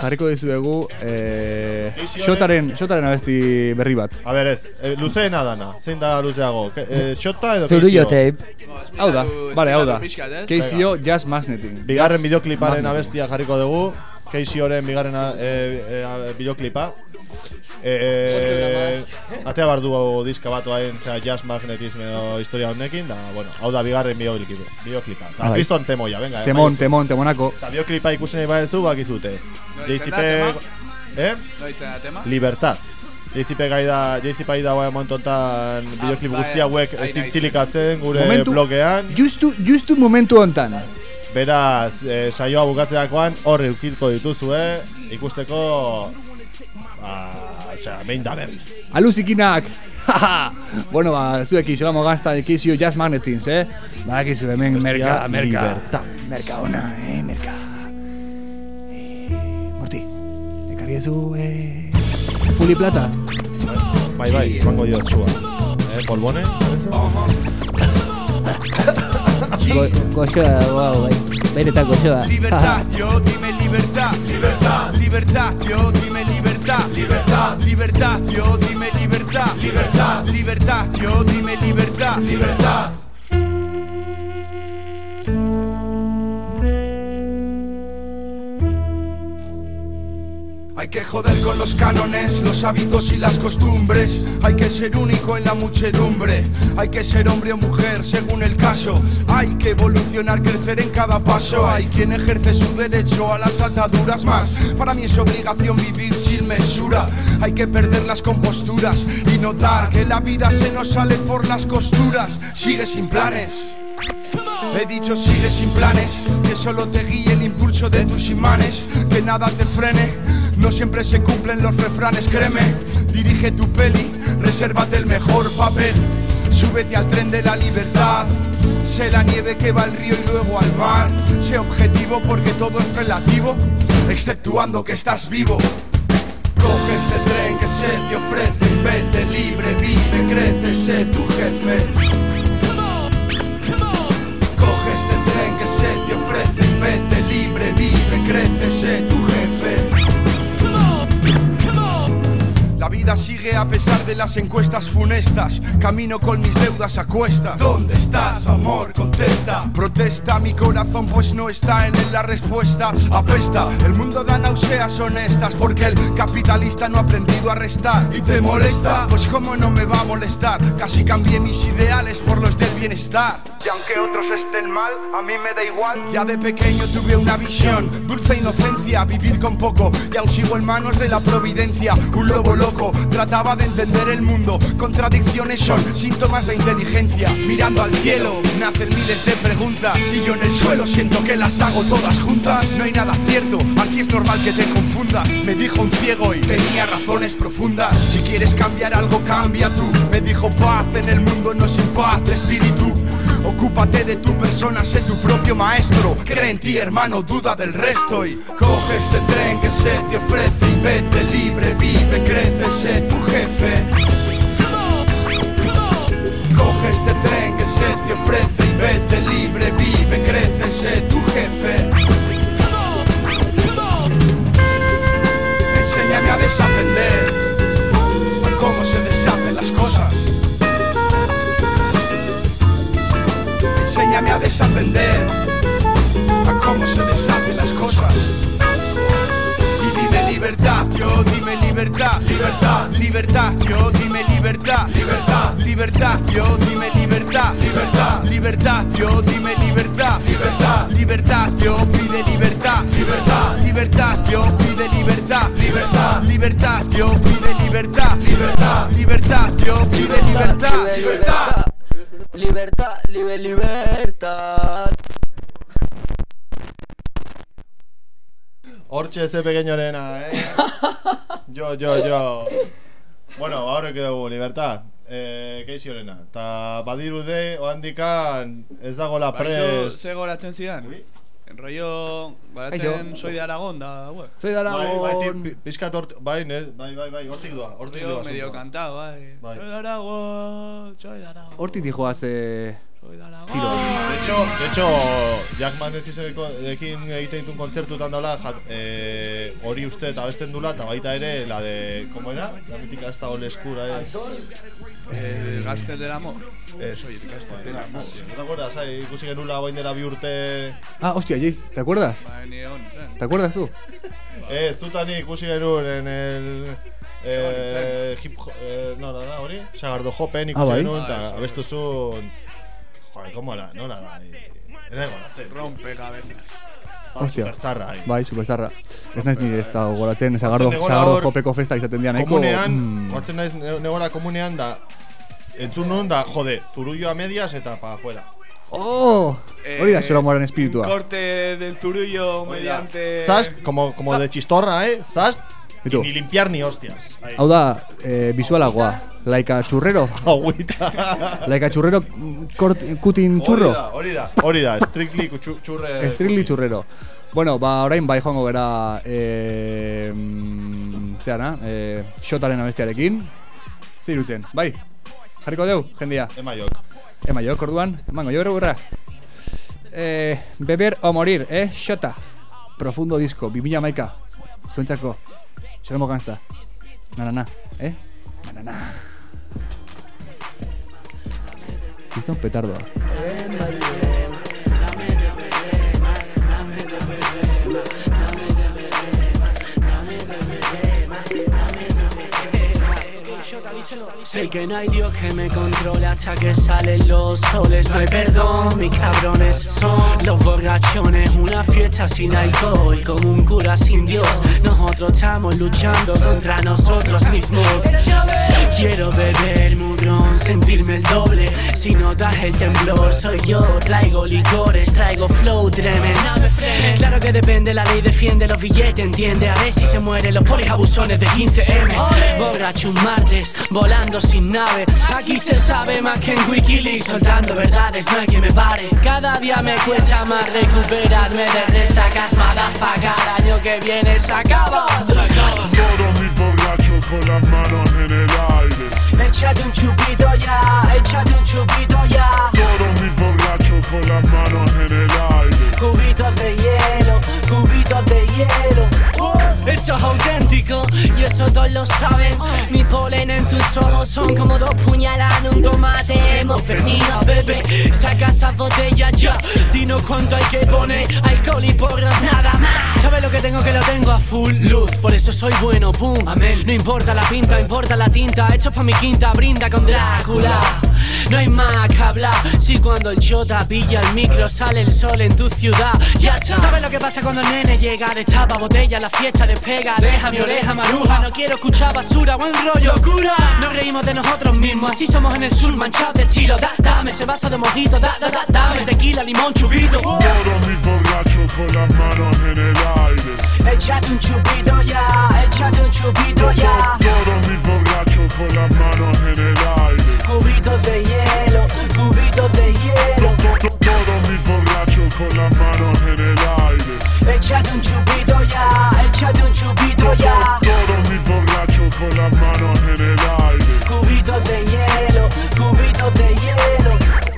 Jarriko dizuegu, eh, Xotaren, Xotaren abesti berri bat. A ber, ez, eh, luzeena dana. Zein da luzeago? Ke- Eh, xota edo Zurullo keizio? tape. Hau da, bale, hau da. Keizio Jazz Magneting. Bigarren bideokliparen abestia jarriko dugu. Keizioren bigarren eh, eh, bideoklipa. Eh, atea bar du diska bat oain, jazz magnetisme edo historia honekin, da, bueno, hau da bigarren bideoklipa. bideoklipa. Eta Bai. kriston temoia, venga. Temon, bai. temon, temonako. Eta bideoklipa ikusi nahi badezu, bakizute. No, da Eh? No ditzen da tema? Libertad. JCP gai da, JCP gai da guai montontan bideoklip bai, guzti hauek bai, naiz. zintzilikatzen gure Momentu- blogean. Justu, justu momentu hontan. Beraz, eh, saioa bukatzerakoan hor eukiko dituzue, ikusteko, ba, osea, behin da berriz. Aluzikinak! bueno, ba, zuek izolamo gazta ekizio Jazz Magnetings, eh? Badakizu hemen merka, merka. Libertad. Merka ona, eh, merka. Eh, Morti, ekarri ezu, eh, Fuli Plata. Bai, bai, emango diot zua. Eh, polbone? Go, goxoa, wow, bai. Benetan goxoa. Libertad, yo dime libertad. Libertad, libertad, yo dime libertad. Libertad, libertad, yo dime libertad. Libertad, libertad, yo dime libertad. Libertad. Hay que joder con los cánones, los hábitos y las costumbres. Hay que ser único en la muchedumbre. Hay que ser hombre o mujer según el caso. Hay que evolucionar, crecer en cada paso. Hay quien ejerce su derecho a las ataduras más. Para mí es obligación vivir sin mesura. Hay que perder las composturas y notar que la vida se nos sale por las costuras. Sigue sin planes. He dicho sigue sin planes, que solo te guíe el impulso de tus imanes, que nada te frene. No siempre se cumplen los refranes, créeme. Dirige tu peli, resérvate el mejor papel. Súbete al tren de la libertad. Sé la nieve que va al río y luego al mar. Sé objetivo porque todo es relativo, exceptuando que estás vivo. Coge este tren que se te ofrece vete libre, vive, crece, sé tu jefe. Coge este tren que se te ofrece vete libre, vive, crece, sé tu La vida sigue a pesar de las encuestas funestas. Camino con mis deudas a cuesta. ¿Dónde estás, amor? Contesta. Protesta mi corazón, pues no está en él la respuesta. Apesta. El mundo da náuseas honestas. Porque el capitalista no ha aprendido a restar. ¿Y te molesta? Pues cómo no me va a molestar. Casi cambié mis ideales por los del bienestar. Y aunque otros estén mal, a mí me da igual. Ya de pequeño tuve una visión, dulce inocencia, vivir con poco. Y aún sigo en manos de la providencia, un lobo loco. Trataba de entender el mundo, contradicciones son síntomas de inteligencia. Mirando al cielo, nacen miles de preguntas. Y yo en el suelo siento que las hago todas juntas. No hay nada cierto, así es normal que te confundas. Me dijo un ciego y tenía razones profundas. Si quieres cambiar algo, cambia tú. Me dijo paz en el mundo, no sin paz, espíritu. Ocúpate de tu persona, sé tu propio maestro. Cree en ti, hermano, duda del resto. Y coge este tren que se te ofrece y vete libre, vive, crece, sé tu jefe. Coge este tren que se te ofrece y vete libre, vive, crece, sé tu jefe. Enséñame a desaprender cómo se deshacen las cosas. Enséñame a desaprender a cómo se deshacen las cosas. Y dime libertad, yo dime libertad, libertad, libertad, yo dime libertad, libertad, libertad, yo dime libertad, libertad, libertad, yo dime libertad, libertad, libertad, yo pide libertad, libertad, libertad, yo pide libertad, libertad, libertad, yo pide libertad, libertad, libertad, yo pide libertad, libertad. Libertad, liber, libertad. Hortxe ze pequeñorena, eh? yo, yo, yo. Bueno, ahora que dugu, libertad. Eh, keixiorena. Ta badirude, oandikan ez dagoela Baizu, pres... ze goratzen zidan? Rollo, baratzen soy de Aragón da, hue. Soy de Bai, bai, Aragón. hort, bai, ne, bai, bai, bai, hortik doa, hortik doa. medio cantado, bai. Bai. Soy de Aragón, soy de Aragón. Hortik dijoaz, eh, Soy de Aragón. tiro. De hecho, de hecho, Jackman ekin egiten ditun kontzertutan daula, jat, eh, hori uste eta besten dula, eta baita ere, la de, ¿cómo era? La mítica esta ole eskura, eh? Eh, Gangster del amor. Ez, Soy el Gangster del amor. ¿No te acuerdas? Ahí ikusi genula bain dela bi urte... Ah, hostia, Jace, ¿te acuerdas? Ni egon, zen. ¿Te acuerdas tú? Ez, dutani ikusi genuen en el... Eh, hip eh, no, da, da, hori? Sagardo jopen ikusi Ah, bai. genuen, Ah, eta eso. abestu zuen... Joder, ¿cómo la? No la da, eh, Era egoratzen. Rompe cabezas. Ba, Hostia. supertzarra, ahí. Bai, superzarra. Ez naiz nire ez da goratzen, sagardo hor- jopeko festa izaten dian, nahiko... Komunean, mm, batzen naiz ne- negora komunean da Entzun nun da, jode, zurullo a medias eta pa afuera Oh! Hori da zero moren Un espiritua. corte del zurullo mediante... Zaz, como, como de chistorra, eh, zaz Bitu. y Ni limpiar ni hostias Ahí. Hau da, eh, visualagoa. Laika churrero. Agüita Laika churrero, mm, kort, kutin churro. Hori da, hori da, strictly txurre Strictly churrero. Bueno, ba, orain bai joango gara eh, zeana, eh, xotaren abestiarekin. Zer irutzen, bai? Jarriko deu, jendia. Emaiok Ema jo, orduan, emango jo gurra. Eh, beber o morir, eh, xota. Profundo disco, 2000 maika. Zuentzako. Shalom Gangsta. Nananá, ¿eh? Nananá. Está un petardo. Eh, Sé que no hay Dios que me controle hasta que salen los soles. No hay perdón, mis cabrones son los borrachones. Una fiesta sin alcohol, como un cura sin Dios. Nosotros estamos luchando contra nosotros mismos. Quiero beber murrón, sentirme el doble. Si notas el temblor, soy yo. Traigo licores, traigo flow tremendo. Claro que depende, la ley defiende los billetes, entiende. A ver si se mueren los polis abusones de 15M. Borracho un martes, volando sin nave. Aquí se sabe más que en Wikileaks, soltando verdades, no hay que me pare. Cada día me cuesta más recuperarme de resacas, madafaga. El año que viene se acaba. Se acaba. Todos mis borrachos con las manos en el aire. Échate un chupito ya, échate un chupito eso todos lo saben. Mi polen en tus ojos son como dos puñaladas en un tomate. Hemos venido a beber, saca esas botellas ya. Dinos cuánto hay que poner, alcohol y porros, nada más. ¿Sabes lo que tengo? Que lo tengo a full luz. Por eso soy bueno, pum. Amén. No importa la pinta, importa la tinta. Hecho pa' mi quinta, brinda con Drácula. No hay más que hablar. Si cuando el chota pilla el micro Sale el sol en tu ciudad. Ya está. ¿Sabes lo que pasa cuando el nene llega? Destapa botella, la fiesta despega Deja mi oreja maruja. No quiero escuchar basura, buen rollo ¡Locura! Nos reímos de nosotros mismos. Así somos en el sur, manchados de estilo. Da, Dame ese vaso de mojito. Da, da, da, dame tequila, limón, chupito. Todos mis borrachos con las manos en el aire. Échate un chupito ya Échate un chupito ya. Todos mis borrachos con las manos en el aire. Cubitos de hielo Cubitos de hielo Todos mis borrachos con las manos en el aire. Échate un chupito ya, échate un chupito ya. Todos mis borrachos con las manos en el aire. Cubitos de hielo, cubitos de hielo.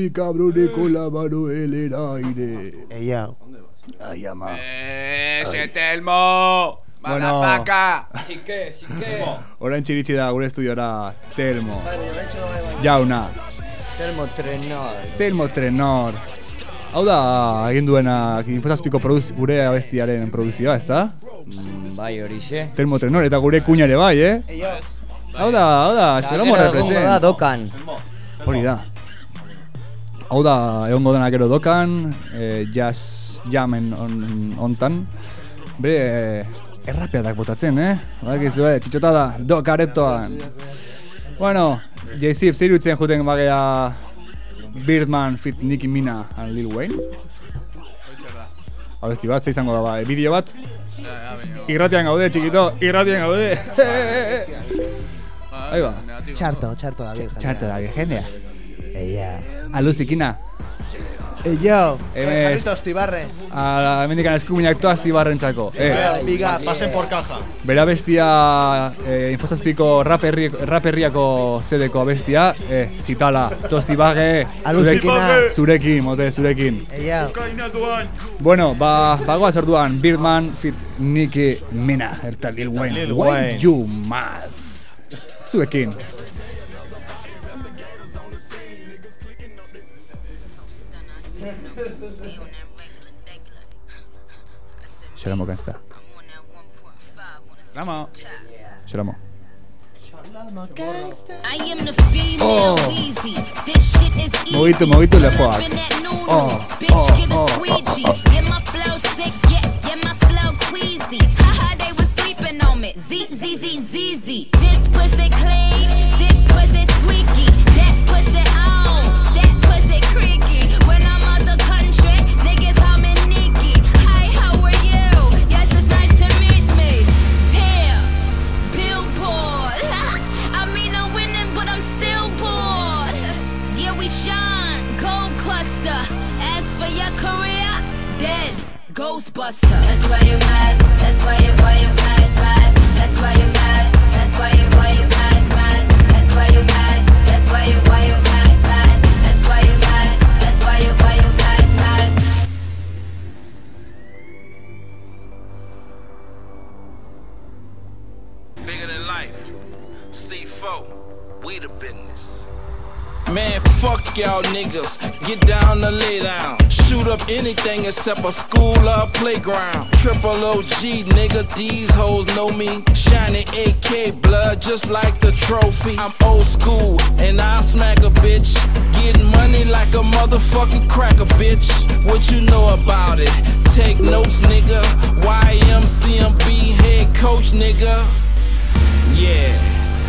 Todos mis cabrones con la mano en el aire. Ella. Ay, ama. ¡Ese Telmo! Bueno. ¡Madafaca! Sí que, sí que. Orain txiritsi da gure estudiora Telmo. Jauna. Termo trenor. Telmo Trenor. Hau da, egin duena, infosazpiko produz, gure abestiaren produzioa, ezta? Mm, bai, horixe. Telmo Trenor, eta gure kuña ere bai, eh? Hau da, hau da, Xeromo Gero egongo da represent. dokan. Hori da. Hau da, egongo dena gero dokan, eh, jazz jamen on, ontan. Bere, eh, errapeadak botatzen, eh? Badakizu, eh? Txitxota da, dok aretoan. Bueno, Jay-Z, zer irutzen juten bagea Birdman fit Nicki Mina and Lil Wayne? Abesti bat, ze izango da, bai, bideo bat? Irratian gaude, txikito, irratian gaude. Ahí va. Txarto, txarto da birja. Txarto da, jendea. Ella. Aluzikina. Eyo. Hemen- Carlitos Tibarre. A hemendikan eskuminak toazti barrentzako. Eh, Big up. Pasen por caja. bera bestia, eh, infosazpiko raperri, raperriako zedeko bestia, eh, zitala, toazti bage, Aluzikina. zurekin, mote, zurekin. Ella. Bueno, ba, bagoaz orduan, Birdman fit Nicki Mina, eta Lil Wayne. Lil Why Wayne. you mad? Zuekin. Xeramo kanzta. Vamos. Xeramo. I am the female Oh. Weezy. This shit is easy. Movitu, movitu lepoak. Pull up that new oh, oh, Bitch, oh, give it oh, oh, squeegee. oh, Yeah, my flow sick. Yeah, yeah, my flow queasy. Haha, they was sleeping on me. Z, Z, Z, Z, Z. This pussy clean. This pussy squeaky. That pussy Yeah, gold cluster. As for your career, dead, Ghostbuster. That's why you mad. That's why you why you mad, mad. That's why you mad. That's why you why you mad. Y'all niggas. Get down to lay down. Shoot up anything except a school or a playground. Triple OG, nigga, these hoes know me. Shiny AK blood just like the trophy. I'm old school and I'll smack a bitch. Getting money like a motherfucking cracker, bitch. What you know about it? Take notes, nigga. YMCMB head coach, nigga. Yeah.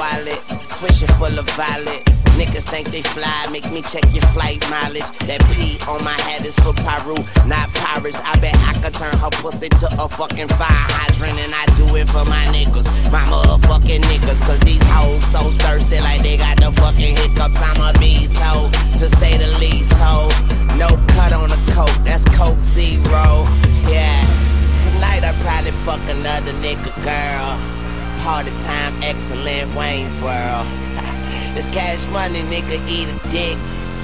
wallet, switch it full of violet. Niggas think they fly, make me check your flight mileage. That P on my head is for Peru, not pirates. I bet I could turn her pussy to a fucking fire hydrant, and I do it for my niggas, my motherfucking niggas. Cause these hoes so thirsty, like they got the fucking hiccups. I'm a beast hoe, to say the least hoe. No cut on the coke, that's Coke Zero. Yeah. Tonight I probably fuck another nigga girl. Party time, excellent Wayne's World. this cash money nigga eat a dick.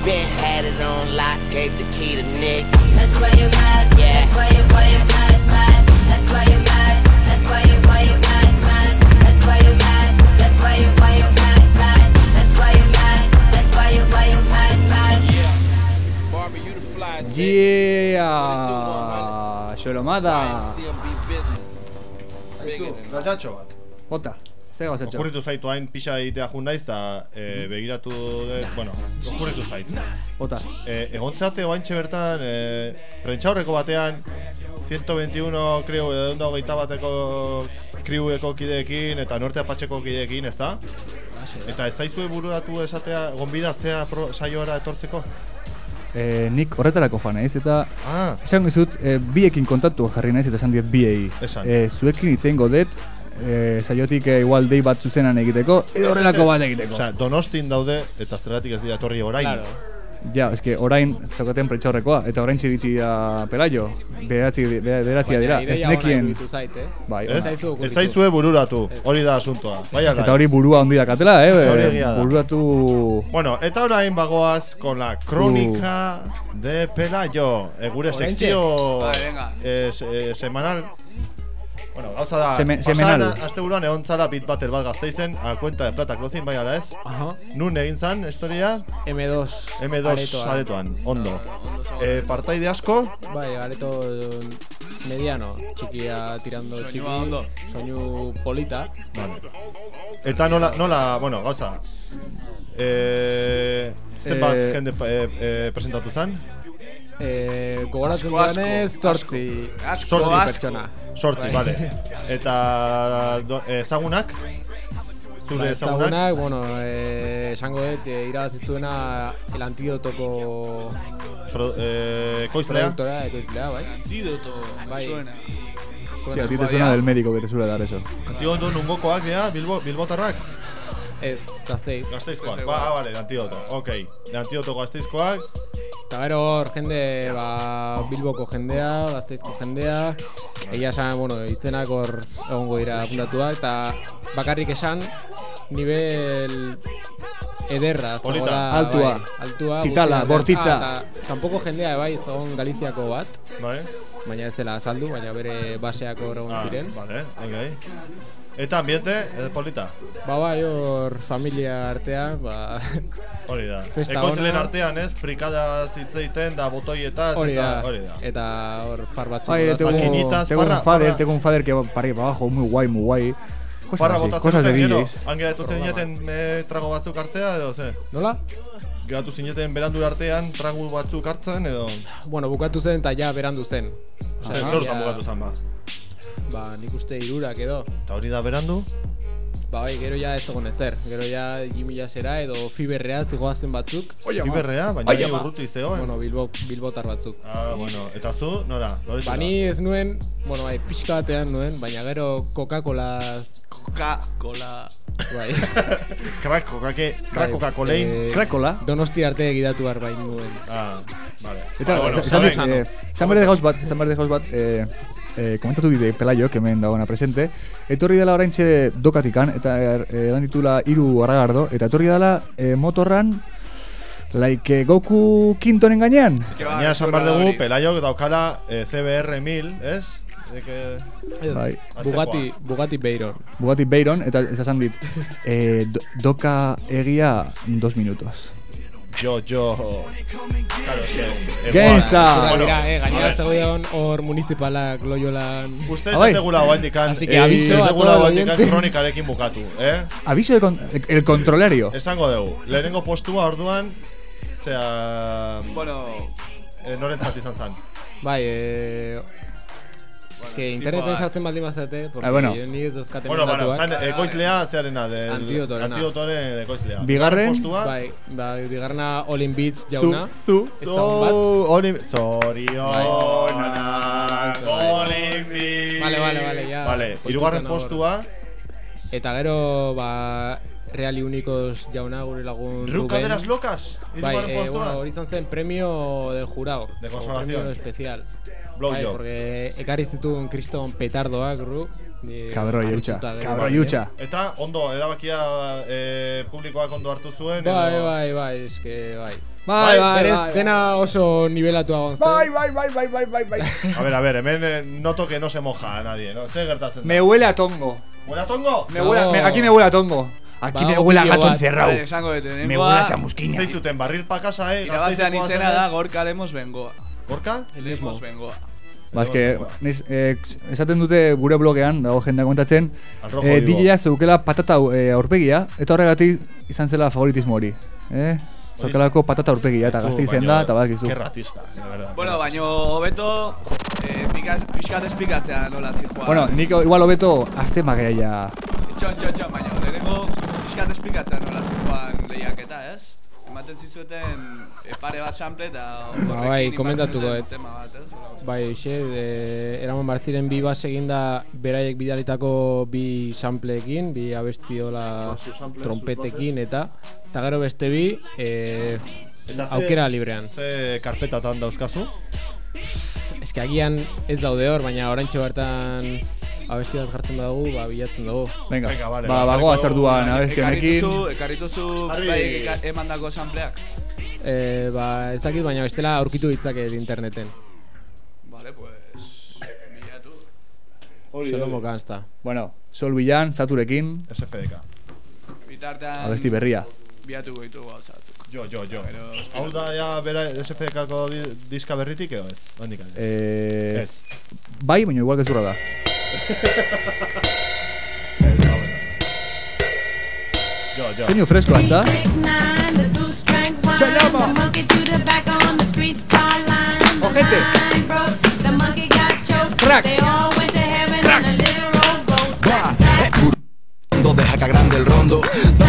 Ben had it on lock, gave the key to Nick. That's why you mad. Yeah. That's why you why you mad, mad. That's why you mad. That's why you why you mad, mad. That's why you mad. That's why you why you mad, mad. That's why you mad. That's why you why you mad, mad. Barbie, you the fly. Yeah. Xolomada. Galdatxo bat. Bota. Zer gauz etxo? Okurritu zaitu hain pixa egitea jun naiz, eta e, begiratu dut, bueno, okurritu zait. Bota. E, egontzate oaintxe bertan, e, prentxaurreko batean, 121, creo, edo hogeita bateko kriueko kideekin, eta norte apatxeko kideekin, ez da? Eta ez zaizue bururatu esatea, gonbidatzea pro, saioara etortzeko? Eh, nik horretarako joan naiz eta Ah. esan dizut eh, biekin kontaktu jarri naiz eta esan diet biei. Esan. Eh, zuekin hitz egingo eh, saiotik eh, igual dei bat zuzenan egiteko edo horrelako bat egiteko. Osea, donostin daude, eta zergatik ez dira etorri orain. Claro. Ja, eske orain txokaten pretxaurrekoa eta orain txiditzi da pelaio. Beratzi beratzia dira. Ez nekien. Bai, Ez, ez zaizue bururatu, hori da asuntoa. Bai ala Eta hori burua ondi dakatela, eh? Hori. Bururatu... Bueno, eta orain bagoaz con la crónica de Pelayo. E, gure Oraintxe? sekzio Bai, venga. eh, se- eh, semanal. Bueno, gauza da, Seme- pasan semanal. aste buruan egon zara bit bater bat gazteizen, a cuenta de plata closing bai ala ez? Aha. Nun egin zan, historia? M2 M2 aretoan. aretoan, ondo. Eh, partaide asko? Bai, areto mediano, txikia tirando Soinua txiki, ondo. soinu polita. Vale. Eta nola, nola, bueno, gauza. Eh, zenbat Eh, jende eh, eh, presentatu zan? Eh, gogoratzen Asko, zortzi asko. pertsona. Sortzi, vale. Eta do, ezagunak? Zure Ba, ezagunak? ezagunak, bueno, eh, esango dut, eh, irabazi zuena el antidotoko Pro, eh, ekoizlea? produktora, ekoizlea, bai. Antidoto, bai. suena. Sí, a ti te suena del médico que te suele dar eso. Antidoto nungokoak dira, Bilbo, Bilbotarrak? Ez, gazteiz. Gazteizkoak, ba, ah, vale, de antidoto, ok. De antidoto gazteizkoak, Eta gero hor jende, ba, Bilboko jendea, Gazteizko jendea, egia esan, bueno, izenak hor egongo dira apuntatuak, eta bakarrik esan, nivel ederra. Polita. Altua. Bai, altua. Zitala, bortitza. Ah, eta kanpoko jendea, bai, zegoen Galiziako bat. Bai. Baina ez dela azaldu, baina bere baseak hor egon ah, ziren. vale, ok. Eta ambiente, eh, polita? Ba, bai, hor familia artean, ba... Hori da. Ona. artean, ez, frikada zitzeiten da botoietaz, Hori eta hori da. eta hor far batzuk. Ay, tengo, Maquinitas, tengo farra- un fader, tengo un fader que va para abajo, muy guay, muy guay. Cosas Barra así, cosas de DJs. han geratu zineten eh, trago batzuk hartzea, edo ze? Nola? Geratu zineten berandu artean trago batzuk hartzen, edo... Bueno, bukatu zen eta ja berandu zen. Zer, zortan bukatu zen ba. Ba, nik uste irurak edo. Eta hori da berandu? Ba bai, gero ja ez egon ezer. Gero ja Jimmy Jasera edo Fiberrea zigoazten batzuk. Fiberrea, baina Oi, ni ama. urruti zegoen. Bueno, Bilbo, Bilbotar batzuk. Ah, bueno, eta zu, nora? Loretu Ba ni ez nuen, bueno, bai, pixka batean nuen, baina gero Coca-Cola... Coca-Cola... Bai. Crack Coca-ke, crack Coca-Colein. Eh, Crack-Cola? Donosti arte egidatu behar bain nuen. Ah, vale. Eta, bueno, esan dut, saben. eh, esan behar de gauz bat, esan behar de gauz bat, eh, eh, komentatu bide Pelaio, hemen dagoena presente, etorri dela oraintxe dokatikan, eta eh, edan ditula hiru arragardo, eta etorri dela eh, motorran, like eh, Goku Kintonen gainean. Baina esan behar dugu, Pelaiok daukara eh, CBR 1000, ez? De que... Bai. Bugatti, Bugatti Veyron. Bugatti Veyron, eta ez esan dit, eh, do, doka egia dos minutos. Jo, jo... Claro, es que... eh, Gangsta! buah, Bueno, bueno, eh, gainera zegoen hor municipalak loiolan... Uste bai. ez degula guandikan, Así que aviso a todo el oyente. kronikarekin bukatu, eh? Aviso de con el controlario. Esango dugu, lehenengo postua orduan, zea... Bueno... Eh, norentzat izan zen. Bai, eh... Es que interneten sartzen baldin bazate, porque Ah, bueno. ni ez dozkaten Bueno, bueno, zan, ekoizlea zearena, del... Antidotorena. Antidotoren ekoizlea. Bigarren? postua, Bai, bai, bigarrena Olin Beats jauna. Zu, Ez daun bat. Oli... Zorionak, Olimpi... Vale, vale, vale, ya. Vale, irugarren postua... Eta gero, ba, Reali Unicos jauna gure lagun Ruca Ruben. de las locas, Bai, eh, bueno, hori izan zen premio del jurado. De consolación. Premio especial. Blow bai, job. porque ekarri zituen kriston petardoak, ru. Ni Cabroi hutsa, bai, hutsa. Eta, ondo, erabakia eh, publikoak ondo hartu zuen. Bai, edo- bai, bai, eske, bai. Bai, bai, berez, bai, dena oso nivelatua gon zen. Bai, bai, bai, bai, bai, bai, bai. A ver, a ver, hemen eh, noto que no se moja a nadie, ¿no? Zer gertatzen da? Me huele a tongo. ¿Huele a tongo? Me huele, a- me- aquí me huele a tongo. Aquí me Ba, huele a bideo gato encerrado. Me huele a chamusquina. Zeitzuten barril pa casa, eh? Irabaztean izena da. Gorka Lemos Bengoa. Gorka? Lemos Bengoa. Ba, eske, niz, eh, esaten dute gure blogean, dago jendea komentatzen, eh. DJ-a zeukela patata eh, aurpegia, eta horregatik izan zela favoritismo hori. Eh? Zeukelako patata aurpegia, eta Zu, gazteizen baino, da, eta badakizu. Qué racista, la verdad. Bueno, baino hobeto eh, pixkat esplikatzea nola zijoa. Bueno, nik igual hobeto azte magea ja. Txon, txon, txon, baina lehenengo pixkat esplikatzea nola zijoan lehiaketa, ez? Ematen zizueten eh, pare bat sample eta Ba, bai, komentatuko dut. Hola, Bai, hoxe, e, eraman bartziren bi bas eginda beraiek bidalitako bi sampleekin, bi abestiola Ba, trompetekin eta eta gero beste bi e, aukera librean. Ze karpetatan dauzkazu? Ez que agian ez daude hor, baina oraintxe bertan abesti bat jartzen badugu, ba, bilatzen dugu. Venga, Venga, vale, ba, ba, bagoa zerduan dugu. abesti honekin. Ekarrituzu, bai, emandako sampleak. E, ba, ez dakit, baina bestela aurkitu ditzaket interneten. Vale, pues... Bilatu. Solo mokanzta. Bueno, Sol Villan, Zaturekin, SFDK. Bitartean... abesti berria. Biatuko ditugu gauza batzuk. Jo, jo, jo. Pero... Hau da, ja, bera, SFDK-ko di, diska berritik edo ez? Handik ez? Eh, Ez. bai, baina igual gezurra da. Yo, yo. Soinu freskoa, ezta? Xalama! Ojete! Oh, Crack! Crack! Eh, Deja que agrande el rondo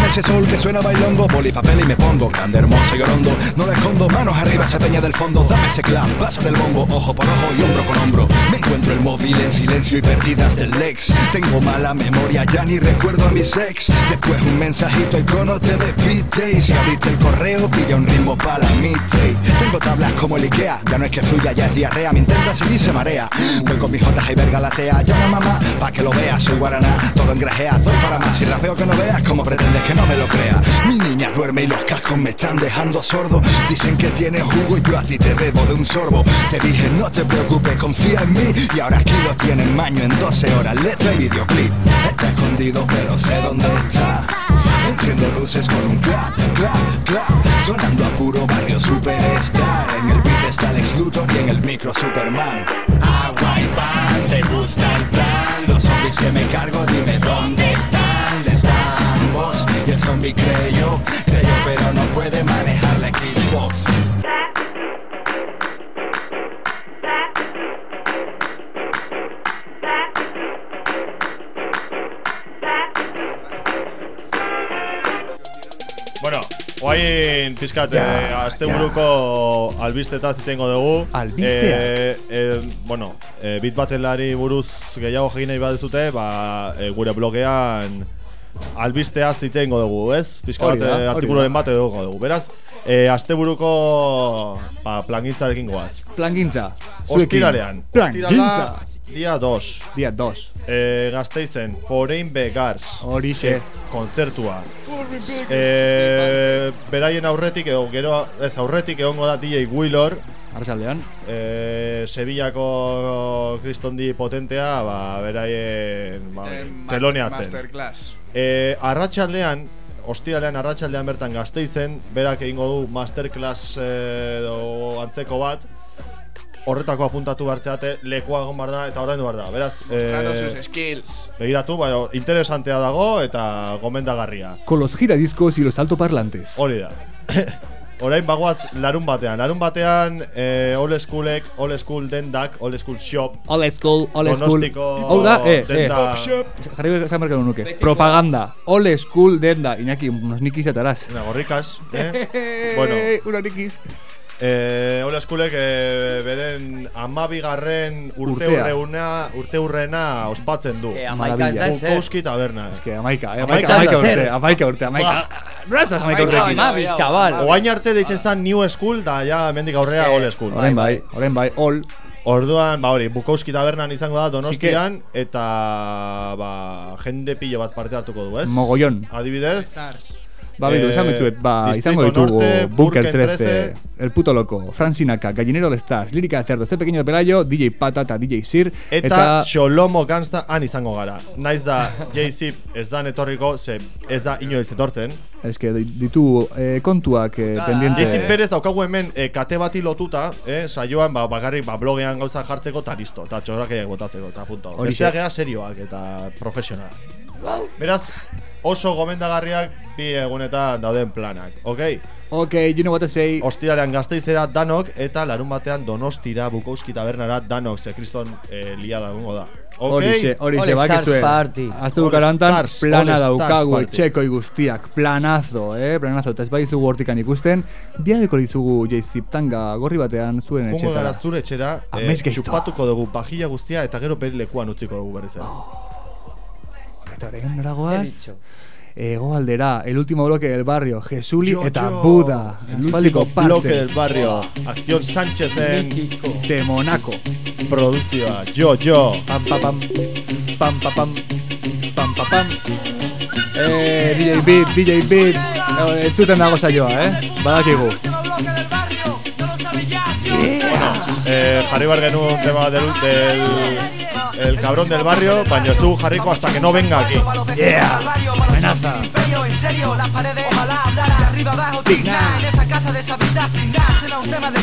ese sol que suena bailongo Boli, papel y me pongo Grande, hermoso y orondo No le escondo Manos arriba esa peña del fondo Dame ese clap Pasa del bombo Ojo por ojo y hombro con hombro. Me encuentro el móvil en silencio y perdidas del Lex Tengo mala memoria Ya ni recuerdo a mi sex Después un mensajito y cono te despiste Y si abriste el correo Pilla un ritmo para la mixtape Tengo tablas como el Ikea Ya no es que fluya, ya es diarrea. Me intenta seguir, se marea. Voy con mis jotas y verga latea Llama mamá Pa' que lo veas Soy guaraná. Todo engrajea Doy para más. Si rapeo que no veas Como pretendes que no me lo crea Mi niña duerme y los cascos me están dejando sordo. Dicen que tiene jugo y yo a ti te bebo de un sorbo. Te dije no te preocupes, confía en mí. Y ahora aquí lo tienen maño en 12 horas. Letra y videoclip. Está escondido pero sé dónde está. Enciendo luces con un clap, clap, clap. Sonando a puro barrio superstar. En el beat está Lex Luthor y en el micro Superman. Agua y pan, ¿te gusta el plan? Los zombies que me cargo, dime dónde están y el zombie creyó, creyó, pero no puede manejar la Xbox. Bueno, guain pizkat eh, azte buruko albistetaz zitengo dugu Albisteak? Eh, eh, bueno, eh, bit batelari buruz gehiago jegin nahi bat ba, eh, gure blogean albisteaz itengo dugu, ez? Eh, hori artikuloren bat edo dugu. Beraz, eh, asteburuko ba, plangintzarekin goaz. Plangintza. Ostiralean. Plangintza. Dia 2. Dia 2. Eh, gazteizen, Foreign Begars. Horixe. kontzertua. Eh, beraien aurretik edo gero ez aurretik egongo da DJ Willor. Arrasaldean. Eh, Sevillako kristondi potentea, ba beraien ba, teloneatzen. Masterclass. Eh, arratsaldean Ostiralean arratsaldean bertan Gasteizen berak egingo du masterclass eh, edo antzeko bat. Horretako apuntatu bartzeate lekua egon bar da eta oraindu bar da. Beraz, eh, sus skills. Begiratu, baina interesantea dago eta gomendagarria. Con los giradiscos y los altoparlantes. Hori da. Orain bagoaz larun batean. Larun batean eh, old schoolek, old school dendak, old school shop. Old school, old school. Hau da, eh, eh. denda. Jarri esan berkatu nuke. Propaganda. Old school denda. Iñaki, unos nikis ataraz. Una gorrikas, eh? bueno, unos nikis. Eh, old schoolek eh, beren amabigarren urte Urtea. urreuna, urte urrena ospatzen du. Que amaika ez da ezer. Bukowski taberna. Es que amaika, eh, Amaika amaika, amaika ez da urte, zer. amaika urte, amaika. Nola ez amaika urte? Mabi, chaval. Oain arte deitzen zen New School da ja mendik aurrea Es que- Old School. Orain bai, orain bai, all. Orduan, ba hori, Bukowski tabernan izango da Donostian eta ba jende pilo bat parte hartuko du, ez? Mogollon. Adibidez, Ba, bidu, Eh, esan dizuet, ba, Distrito izango ditugu Norte, Bunker Burken 13, 13, El Puto Loco, Francinaka, Gallinero All Stars, Lírica de Cerdo, Este Pequeño Pelayo, DJ Pata eta DJ Sir, eta Xolomo Gangsta han izango gara. Naiz da J-Zip ez da etorriko, ze ez da inoiz etortzen. Es que ditu eh, kontuak eh, pendiente. J-Zip berez daukagu hemen eh, kate bati lotuta, eh, saioan ba, bakarrik ba, blogean gauza jartzeko eta listo, eta txorrak botatzeko, eta punto. Horixe. Besteak gea serioak eta profesional. Beraz, oso gomendagarriak bi egunetan dauden planak, ok? Ok, you know what to say. Ostiralean gazteizera danok eta larun batean donostira Bukowski tabernara danok, ze kriston eh, liada egongo da. Ok? Horixe, horixe, All Stars bakizue. Party. Azte bukarantan, plana daukagu, etxeko guztiak, planazo, eh, planazo, eta ez baizugu hortikan ikusten, bialiko dizugu J-Zip tanga gorri batean zuen Jungo gara etxetara. zure etxera, eh, txupatuko dugu pajilla guztia eta gero bere lekuan utziko dugu berriz ere. Eta orain noragoaz? He dicho. Ego aldera, el último bloque del barrio, Jesuli Yo, eta yo. Buda, El último bloque del barrio. Acción Sánchezen de Monaco. Produkzioa. Yo, yo. Pam, pa, pam, pam, pa, pam, pam, pa, pam. Eh, DJ Beat, DJ Beat. Eh, Entzuten dago saioa, eh? Badakigu. Eh, jarri bar genuen tema del, del el cabrón del barrio, du jarriko hasta que no venga aquí. Yeah, amenaza. En ojalá hablara de arriba abajo digna En esa casa deshabitada sin nada un tema de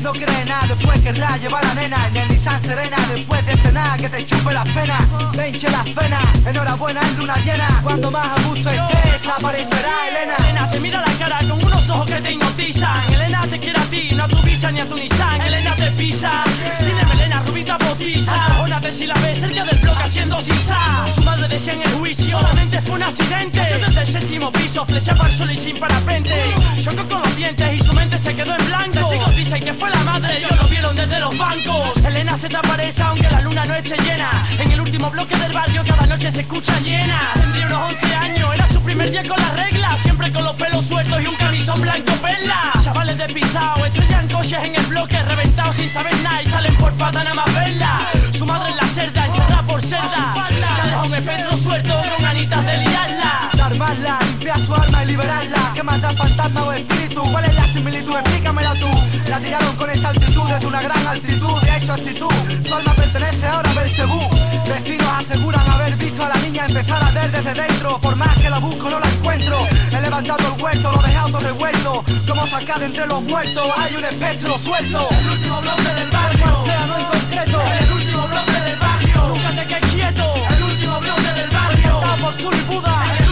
No cree nada, después querrá llevar a nena En el Nissan Serena, después de cenar Que te chupe las penas, venche las penas Enhorabuena en luna llena Cuando más a gusto estés, aparecerá Elena Elena te mira la cara con unos ojos que te hipnotizan Elena te quiere a ti, no a tu visa ni a tu Nissan Elena te pisa, tiene melena postiza. Ancojónate si la ves cerca del bloque haciendo sisa. Su madre decía en el juicio, solamente fue un accidente. Desde el séptimo piso, flecha para el suelo y sin parapente. Chocó con los dientes y su mente se quedó en blanco. Testigos dicen que fue la madre, ellos lo vieron desde los bancos. Elena se aparece aunque la luna no esté llena. En el último bloque del barrio cada noche se escucha llena Tendría unos 11 años, era su primer día con las reglas Siempre con los pelos sueltos y un camisón blanco perla. Chavales despistados, estrellan coches en el bloque Reventados sin saber nada y salen por pata nada más verla Su madre en la cerda, encerrada por celda Ya dejó un espectro suelto con ganitas de liarla Armarla, limpiar su alma y liberarla. Que mata fantasma o espíritu. ¿Cuál es la similitud? Explícamela tú. La tiraron con esa altitud desde una gran altitud De ahí su actitud. Su alma pertenece ahora a Belcebú. Vecinos aseguran haber visto a la niña empezar a arder desde dentro. Por más que la busco no la encuentro. He levantado el huerto, lo he dejado revuelto. Como sacar de entre los muertos Hay un espectro suelto. El último bloque del barrio. Cual sea, no en concreto. El último bloque del barrio. Nunca te quedes quieto. El último bloque del barrio. Está por sur y Buda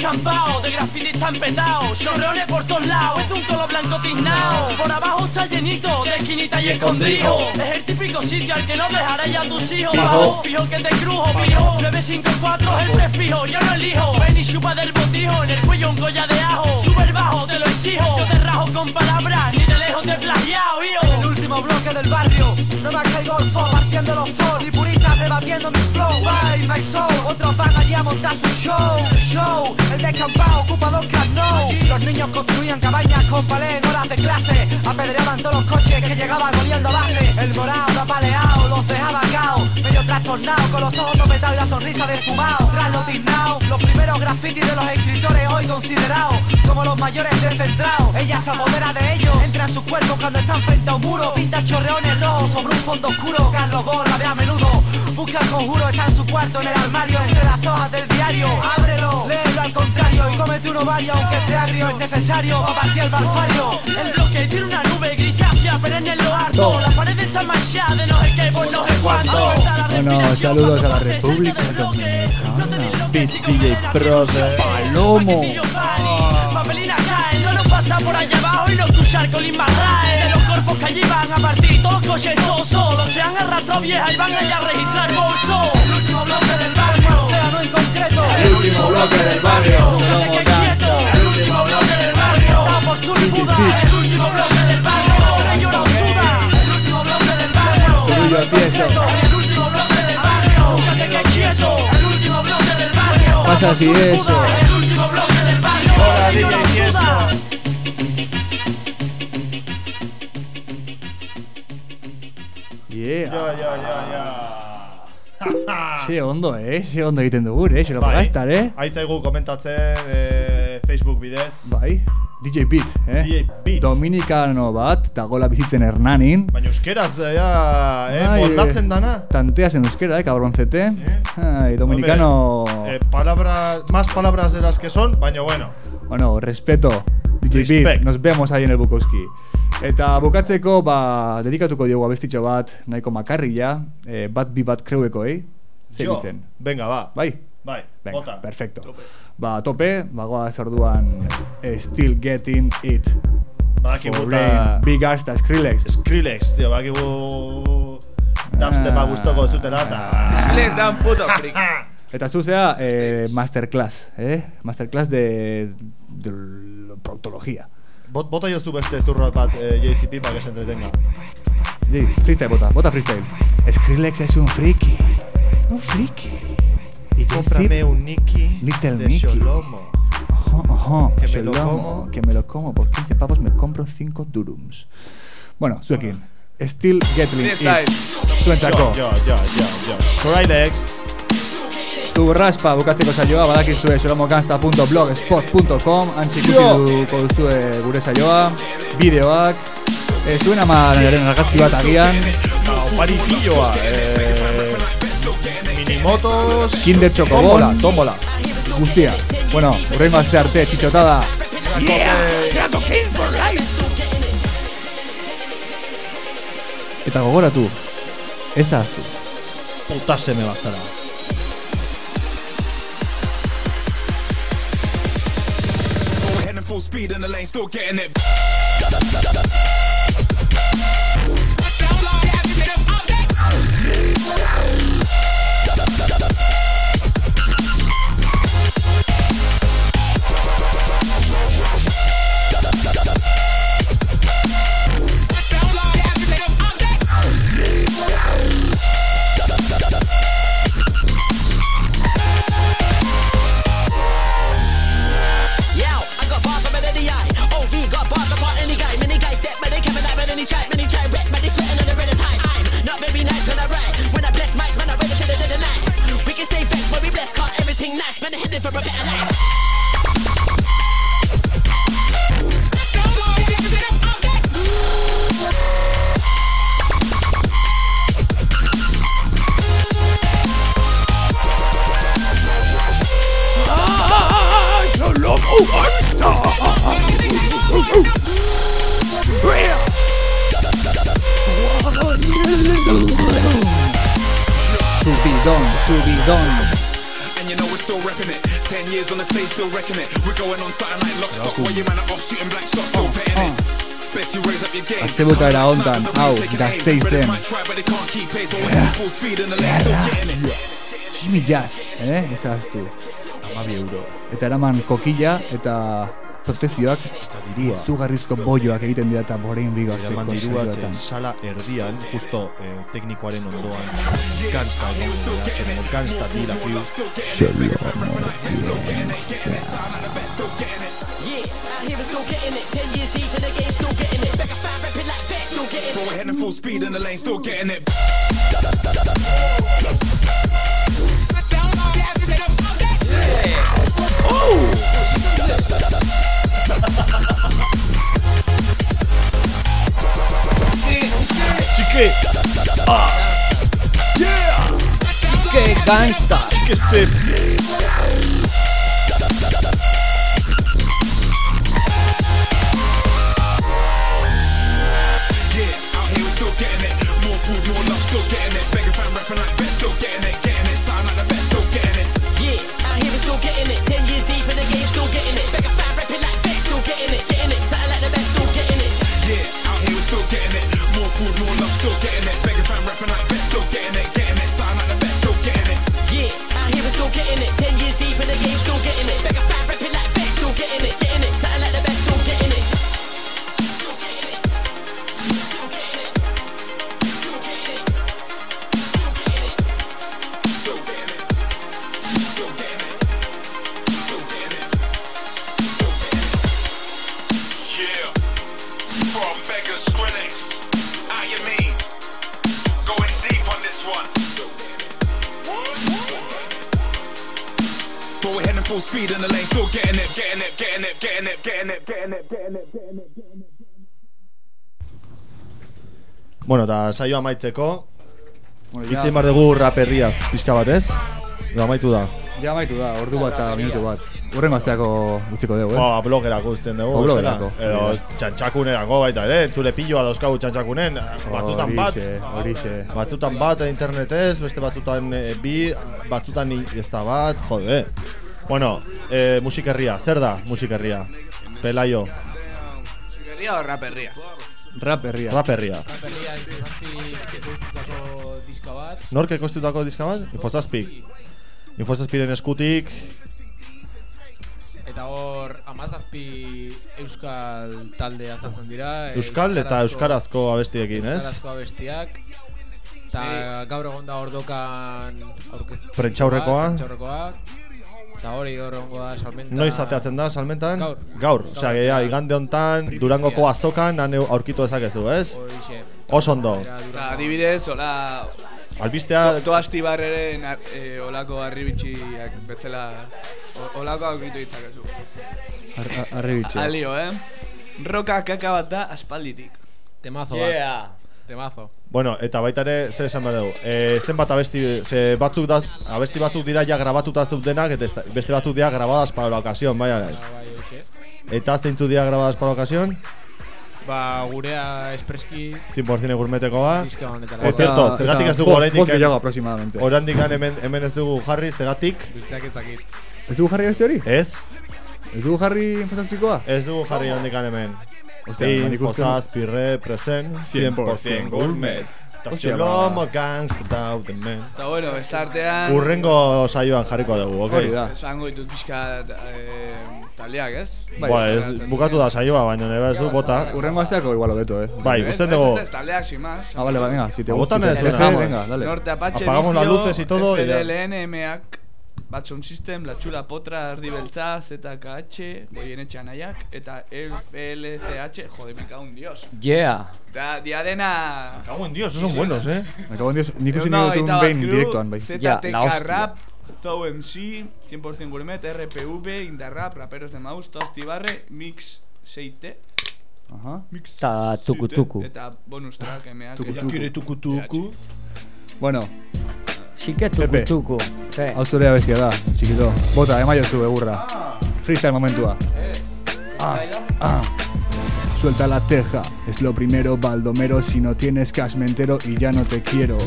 De graffiti está empetado Chorrones por todos lados Es un color blanco tiznao. Por abajo está llenito de esquinita y escondido. Es el típico sitio al que no dejarás ya a tus hijos. Bajo, fijo que te crujo, pijo. 954 es el prefijo, yo no elijo. Ven y chupa del botijo, en el cuello un goya de ajo. Sube el bajo, te lo exijo. Yo te rajo con palabras, ni de lejos te he plagiado, hijo. El último bloque del barrio, no me caigo el flow, partiendo los flow, y puristas debatiendo mi flow. By my soul, otros van allí a montar su show. Show, el descampado ocupa dos Nou. Los niños construían cabañas con palé horas de clase. Apedreaban todos los coches que llegaban oliendo base. El morado apaleado, los dejaba cao, medio trastornado, con los ojos topetados y la sonrisa desfumado. Tras los tiznaos, los primeros grafitis de los escritores hoy considerados como los mayores descentrados. Ella se apodera de ellos, entra en su cuerpo cuando están frente a un muro. Pinta chorreones rojos sobre un fondo oscuro. Carlos Gorra ve a menudo. Busca el conjuro, está en su cuarto en el armario, entre las hojas del diario. Ábrelo, léelo al contrario y cómete uno varios, aunque esté agrio, es necesario para partir el barfario. El bloque tiene una nube grisácea perenne en lo harto. Las paredes están manchadas de no sé qué por no sé cuánto. Bueno, saludos a la República. Dominicana. DJ Proce. Palomo. Pasa por allá abajo y no escuchar con Limbarrae. De los corfos que allí van a partir, todos los coches todos solos. Se han arrastrado viejas y van allá a registrar bolso. El último bloque del barrio, sea no en concreto. El último bloque del barrio. El último bloque del barrio, está por Buda. El último bloque del barrio, llora o suda. El último bloque del barrio, Zurullo tieso. El último bloque del barrio, quédate quieto. El último bloque del barrio, Pasa así eso. el último bloque del barrio, Hola, DJ. Yeah. Jo, jo, jo, jo. Ze ondo, eh? Ze ondo egiten dugu, eh? Xero Bai. pagastar, eh? Aizaigu komentatzen eh, Facebook bidez. Bai. DJ Beat, eh? DJ Beat. Dominikano bat, dagola bizitzen Hernanin. Baina euskeraz, eh, ja, eh, Bai, moldatzen dana. Tanteas en euskera, eh, cabroncete. Ai, dominicano... Hombre, eh, palabras, más palabras de las que son, baina bueno. Bueno, respeto. DJ Beat, nos vemos ahí en el Bukowski. Eta bukatzeko, ba, dedikatuko diogu abestitxo bat, nahiko makarrila, eh, bat bi bat kreueko, eh? Jo, Segitzen. venga, ba. Bai? Bai, Venga, bota. perfecto. Ba, tope, bagoaz orduan eh, Still Getting It. Badakigu For eta- Big Ass eta Skrillex. Skrillex, tío, bakigu dubstepa gustoko zutela eta... Skrillex da un puto freak. Eta zuzea, eh, masterclass, eh? Masterclass de, de proctología. Bot, bota jozu beste zurro bat eh, JCP para que se entretenga. Di, freestyle bota, bota freestyle. Skrillex es un friki. Un friki. Y Cómprame un Nicky Little de Nicky. Sholomo. Ojo, ojo, Que me lo como. que me lo como. Por 15 pavos me compro 5 durums. Bueno, zuekin. Still it. Freestyle. Zuentzako. Jo, jo, jo, jo. Skrillex. Zu raspa bukatzeko saioa badakizue Jo. ikusiko duzue gure saioa Bideoak e, Zuen amaren argazki bat agian Parizilloa. Eh, minimotos. Kinder Chocobon Tómbola, tómbola. Guztia Bueno, urrengo aste arte, txitxotada Eta gogoratu Ez ahaztu Puta seme bat zara. Full speed in the lane, still getting it. For a better life. Subidón, subidón you know we're still repping it. Ten years on the stage, still wrecking it. We're going on something like lock stock. Where your man are off shooting black shots, still petting it. You. Azte bukaera hontan, hau, gazteizen. Jimmy Jazz, eh? Ezaztu. Amabi euro. Eta eraman kokilla eta protezioak zugarrizko bolloak egiten dira eta borein bigo Eraman diruak eh, sala erdian, justo eh, teknikoaren ondoan Gansta da, txeremo Gansta dila kiu Bro, we're heading full speed in the lane, still getting it. Chique! Ah! Yeah! Chique gangsta! Chique step! Yeah, out here we're still getting it. More food, more love, still getting it. It, getting it, getting it, getting it, getting it, getting it, getting. Bueno, eta saio amaitzeko Bueno, Hitz ja- behar dugu raperriaz pizka bat ez? Edo amaitu da Ja amaitu da, ordu bat eta minutu bat. Urren gazteako utziko dugu, eh? Ba, blogerako uzten dugu Ba, bestela. blogerako. Edo txantxakunerako baita ere Entzule piloa dauzkagu txantxakunen Batzutan bat Horixe. Batzutan bat internetez Beste batzutan eh, bi Batzutan ni- ez da bat Jode Bueno, eh, musikerria Zer da musikerria? Pelaio Herria o raperria? Rap herria. Rap herria Berria ekoiztutako diska bat. Nork diska bat? Infozazpik Infozazpiren eskutik Eta hor, amazazpi euskal talde azaltzen dira. Euskal eta euskarazko abestiekin, ez? Euskarazko abestiak. Eta gaur egon da ordokan aurkeztu. Prentxaurrekoa. Prentxaurrekoa. Eta hori egongo da salmenta. Noiz ateatzen da salmentan? Gaur. Gaur, osea, ja, igande hontan Durangoko azokan han eu- aurkitu dezakezu, ez? Horixe. Oso ondo. Eta adibidez, hola... Albistea- To, to astibarreren ar, e, olako harribitxiak bezala... Olako aurkitu ditzakezu. Arribitxe. Alio, eh? Roka kaka bat da aspalditik. Temazo Yeah. bat. Temazo. Bueno, eta baita ere, zer esan behar dugu e, Zenbat abesti, ze batzuk da, abesti batzuk dira ja grabatuta zeudenak Eta beste batzuk dira grabadas para la ocasión, bai ala ez Bai. Eta zeintu dira grabadas para la ocasión? Ba, gurea espreski 100% gourmeteko ba. Por cierto, zergatik ez dugu oraindik bost gehiago aproximadamente. Oraindik hemen, hemen ez dugu jarri, zergatik Besteak ez dakit. Ez dugu jarri beste hori? Ez Ez dugu jarri infozazpikoa? Ez dugu jarri oraindik hemen Ostia, Sí, nik uste- Infozazpirre present 100% gourmet Ostia, Tazolomo ba. gangsta dauden men Eta bueno, beste artean... Urrengo saioan jarriko dugu, ok? Hori da. Esango ditut pixka eh, taldeak, ez? Ba, ez, bukatu da saioa, baina nire ez du bota Urrengo asteako igual hobeto, eh? Bai, Ez, uste dugu ez, ez, taldeak sin más. Ah, vale, venga, si te gusta, botan si te ez, venga, dale. Norte Apache Apagamos las luces y todo y ya. FDLN, MAC, Bad Sound System, La Chula Potra, Ardi Beltza, ZKH, Goienetxe Anaiak, eta LPLCH, jode, me cago en Dios. Yeah. Da, diadena... Me cago en Dios, esos son buenos, eh Me cago en Dios, nik Egun nire bat behin crew, direktoan, bai. ZTK Rap, Zou MC, 100% Gourmet, RPV, Indarrap, Raperos de Maus, Tosti Barre, Mix 6T, Aha. Mix Eta tuku 6T, tuku. Eta bonus track, MA. Tuku que- tuku. Kire tuku tuku Bueno, Txiketu kutuko. Hau zure abestia da, txikito. Bota, emaiozu egurra. Freestyle momentua. Eh. Ah, ah. Suelta la teja. Es lo primero, Baldomero, si no tienes cash entero y ya no te quiero.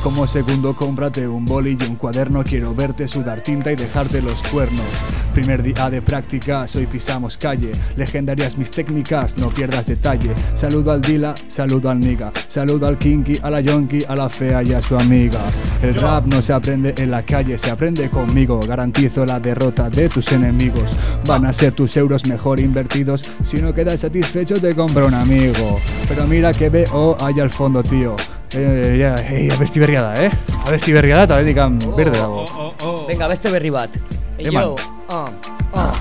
Como segundo, cómprate un boli y un cuaderno, quiero verte sudar tinta y dejarte los cuernos. Primer día de práctica, hoy pisamos calle. Legendarias mis técnicas, no pierdas detalle. Saludo al Dila, saludo al Niga. Saludo al Kinky, a la Yonki, a la fea y a su amiga. El rap no se aprende en la calle, se aprende conmigo. Garantizo la derrota de tus enemigos. Van a ser tus euros mejor invertidos. Si no quedas satisfecho, te compra un amigo. Pero mira que veo allá al fondo, tío. Eh, ya, hey, eh? Abesti berria da, eta bendikan berde dago. Venga, beste berri bat. Ey, Eman. yo, ah, ah.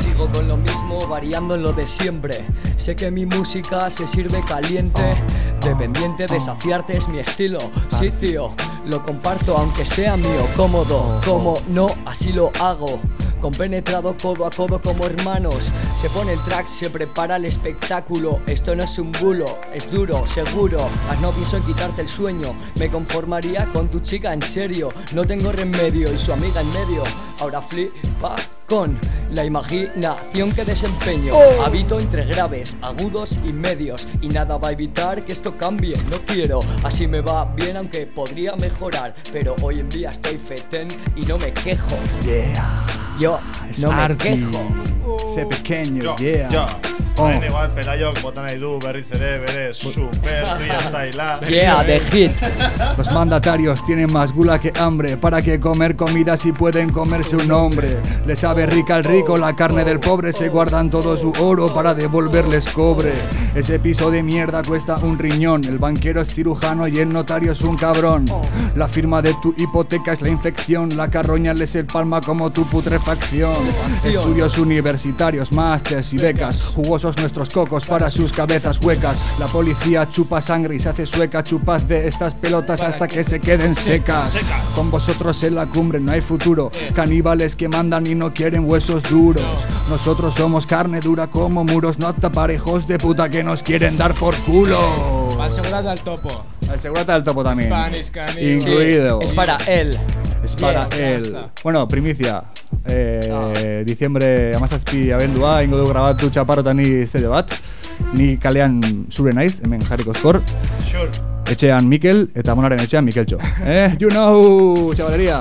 Sigo con lo mismo, variando en lo de siempre. Sé que mi música se sirve caliente. Dependiente de saciarte es mi estilo. Sí, tío, lo comparto aunque sea mío. Cómodo, como no, así lo hago. Compenetrado codo a codo como hermanos. Se pone el track, se prepara el espectáculo. Esto no es un bulo, es duro, seguro. Mas no pienso en quitarte el sueño. Me conformaría con tu chica en serio. No tengo remedio y su amiga en medio. Ahora flipa con la imaginación que desempeño. Oh. Habito entre graves, agudos y medios. Y nada va a evitar que esto cambie. No quiero, así me va bien, aunque podría mejorar. Pero hoy en día estoy fetén y no me quejo. Yeah. Yo Es no me quejo. Ze pequeño, yeah. Oh. Orain igual, Pelaiok bota nahi du berriz ere bere super freestyla. Yeah, de hit. Los mandatarios tienen más gula que hambre para que comer comida si pueden comerse un hombre. Le sabe rica al rico la carne del pobre, se guardan todo su oro para devolverles cobre. Ese piso de mierda cuesta un riñón, el banquero es cirujano y el notario es un cabrón. La firma de tu hipoteca es la infección, la carroña les el palma como tu putrefacción. Estudios universitarios, másters y becas, jugosos nuestros cocos para sus cabezas huecas. La policía chupa sangre y se hace sueca, chupad de estas pelotas hasta que se queden secas. Con vosotros en la cumbre no hay futuro, caníbales que mandan y no quieren huesos duros. Nosotros somos carne dura como muros, no taparejos de puta que nos quieren dar por culo. Asegurad al topo. Asegúrate al topo también. Incluido. Es para él. Es para Yeah. él. Bueno, primicia. Eh, Diciembre amazazpi abendua, ingo du grabatu txaparrotan ni estede bat. Ni kalean zure naiz, hemen jarriko skor. Sure. Etxean Mikel eta monaren etxean Mikeltxo. eh, you know, chavalería.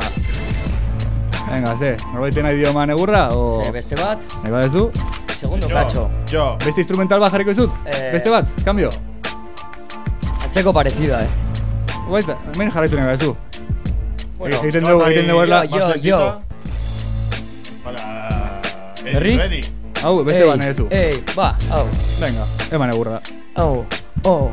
Venga, ze, norbait nahi dio eman egurra, o... Ze, beste bat, Nahi badezu? segundo cacho. Jo. Beste instrumental bat jarriko dizut? Eh. Beste bat, cambio. Atxeko parecida, eh. Guaiz da, hemen jarraitu nahi badezu. Bueno, egiten dugu, egiten dugu erla. yo, yo, yo. Berriz? Hau, beste duzu. Va, hau. Venga, eman egurra. Oh.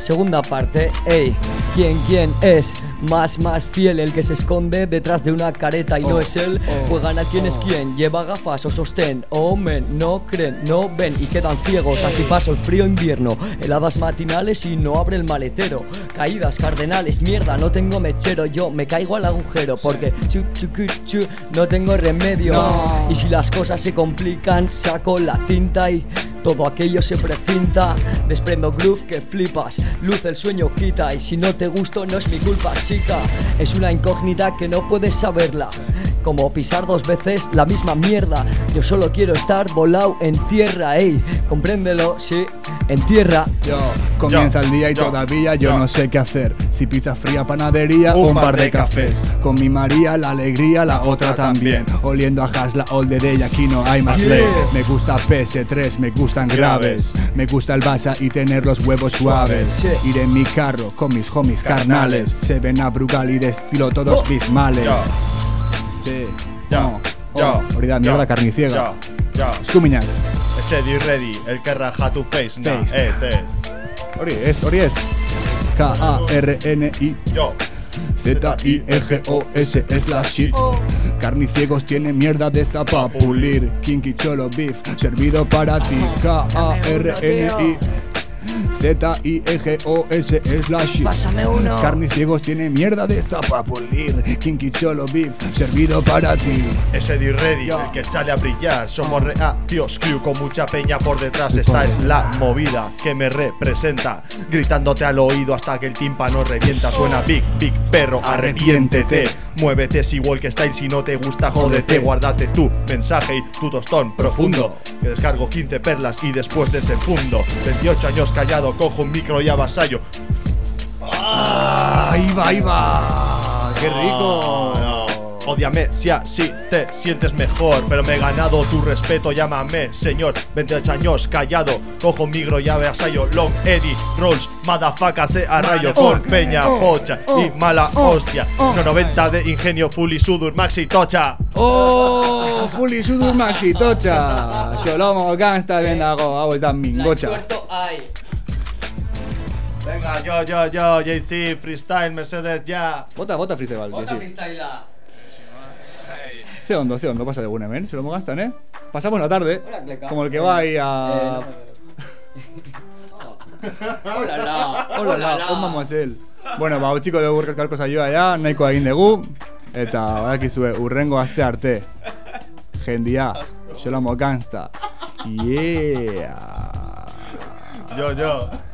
Segunda parte, ey. ¿Quién, quién es más, más fiel? El que se esconde detrás de una careta y no Oh, es él. Juegan a quién es quién. Lleva gafas o sostén. Oh, men, no creen, no ven y quedan ciegos. Así paso el frío invierno. Heladas matinales y no abre el maletero. Caídas cardenales, mierda, no tengo mechero. Yo me caigo al agujero porque chu, chu, chu, no tengo remedio. No. Y si las cosas se complican, saco la tinta y todo aquello se precinta. Desprendo groove que flipas, luz el sueño quita. Y si no te gusto, no es mi culpa, chica. Es una incógnita que no puedes saberla. Como pisar dos veces la misma mierda. Yo solo quiero estar volado en tierra, ey. Compréndelo, sí, en tierra. Yo, comienza el día y todavía yo no sé qué hacer. Si pizza fría, panadería o un par de cafés. Con mi María, la alegría, la otra también. Oliendo a Hasla all the day, aquí no hay más Yeah. ley. Me gusta PS3, me gustan graves. Me gusta el Basa y tener los huevos suaves. Ir en mi carro con mis homies carnales. Se ven a Brugal y de estilo todos bismales. Yo. Sí. No. Oh, hori da, mierda. Jo. Eskuminak. Ese di ready, el que raja tu face, na, es, es. Hori ez, hori ez. K-A-R-N-I Yo. Carniciegos tiene mierda de esta pa' pulir. Kinky Cholo Beef, servido para ti. K-A-R-N-I Z-I-E-G-O-S es la shit Pásame uno. Carniciegos tiene mierda de esta pa' pulir Kinky Cholo Beef, servido para ti Ese di ready, el que sale a brillar. Somos reactios crew con mucha peña por detrás. Esta es la movida que me representa. Gritándote al oído hasta que el tímpano revienta. Suena big, big perro, arrepiéntete. Muévete si walk style, si no te gusta, jódete. Guárdate tu mensaje y tu tostón profundo. Que descargo 15 perlas y después desenfundo. 28 años callado, cojo un micro y avasallo. Ah, ahí va, ahí va. Qué rico. Ah, no. Ódiame si así te sientes mejor, pero me he ganado tu respeto, llámame señor. 28 años callado, cojo un micro y avasallo. Long Eddie, Rolls, motherfucker, se arrayo Oh, con peña, oh, pocha oh, y mala oh, hostia. oh. No 90 de ingenio, fully sudur, maxi tocha. Oh, fully sudur maxi tocha. Sholomo gangsta ben dago, hau ez da mingotxa. Venga, yo, yo, yo, JC, freestyle, Mercedes, ya. Bota, bota freestyle, bal, Bota freestyla. Ze ondo, ze ondo pasa de egun hemen, Sholomo gastan, eh? Pasamos la tarde, como el que va ahí a... Hola, la. Hola, la, on vamos el. Bueno, ba, utziko dugu urkatkarko saioa ja, nahiko egin dugu. Eta, badakizue, urrengo aste arte. Jendia, Sholomo gangsta. Yeah. Yo, yo.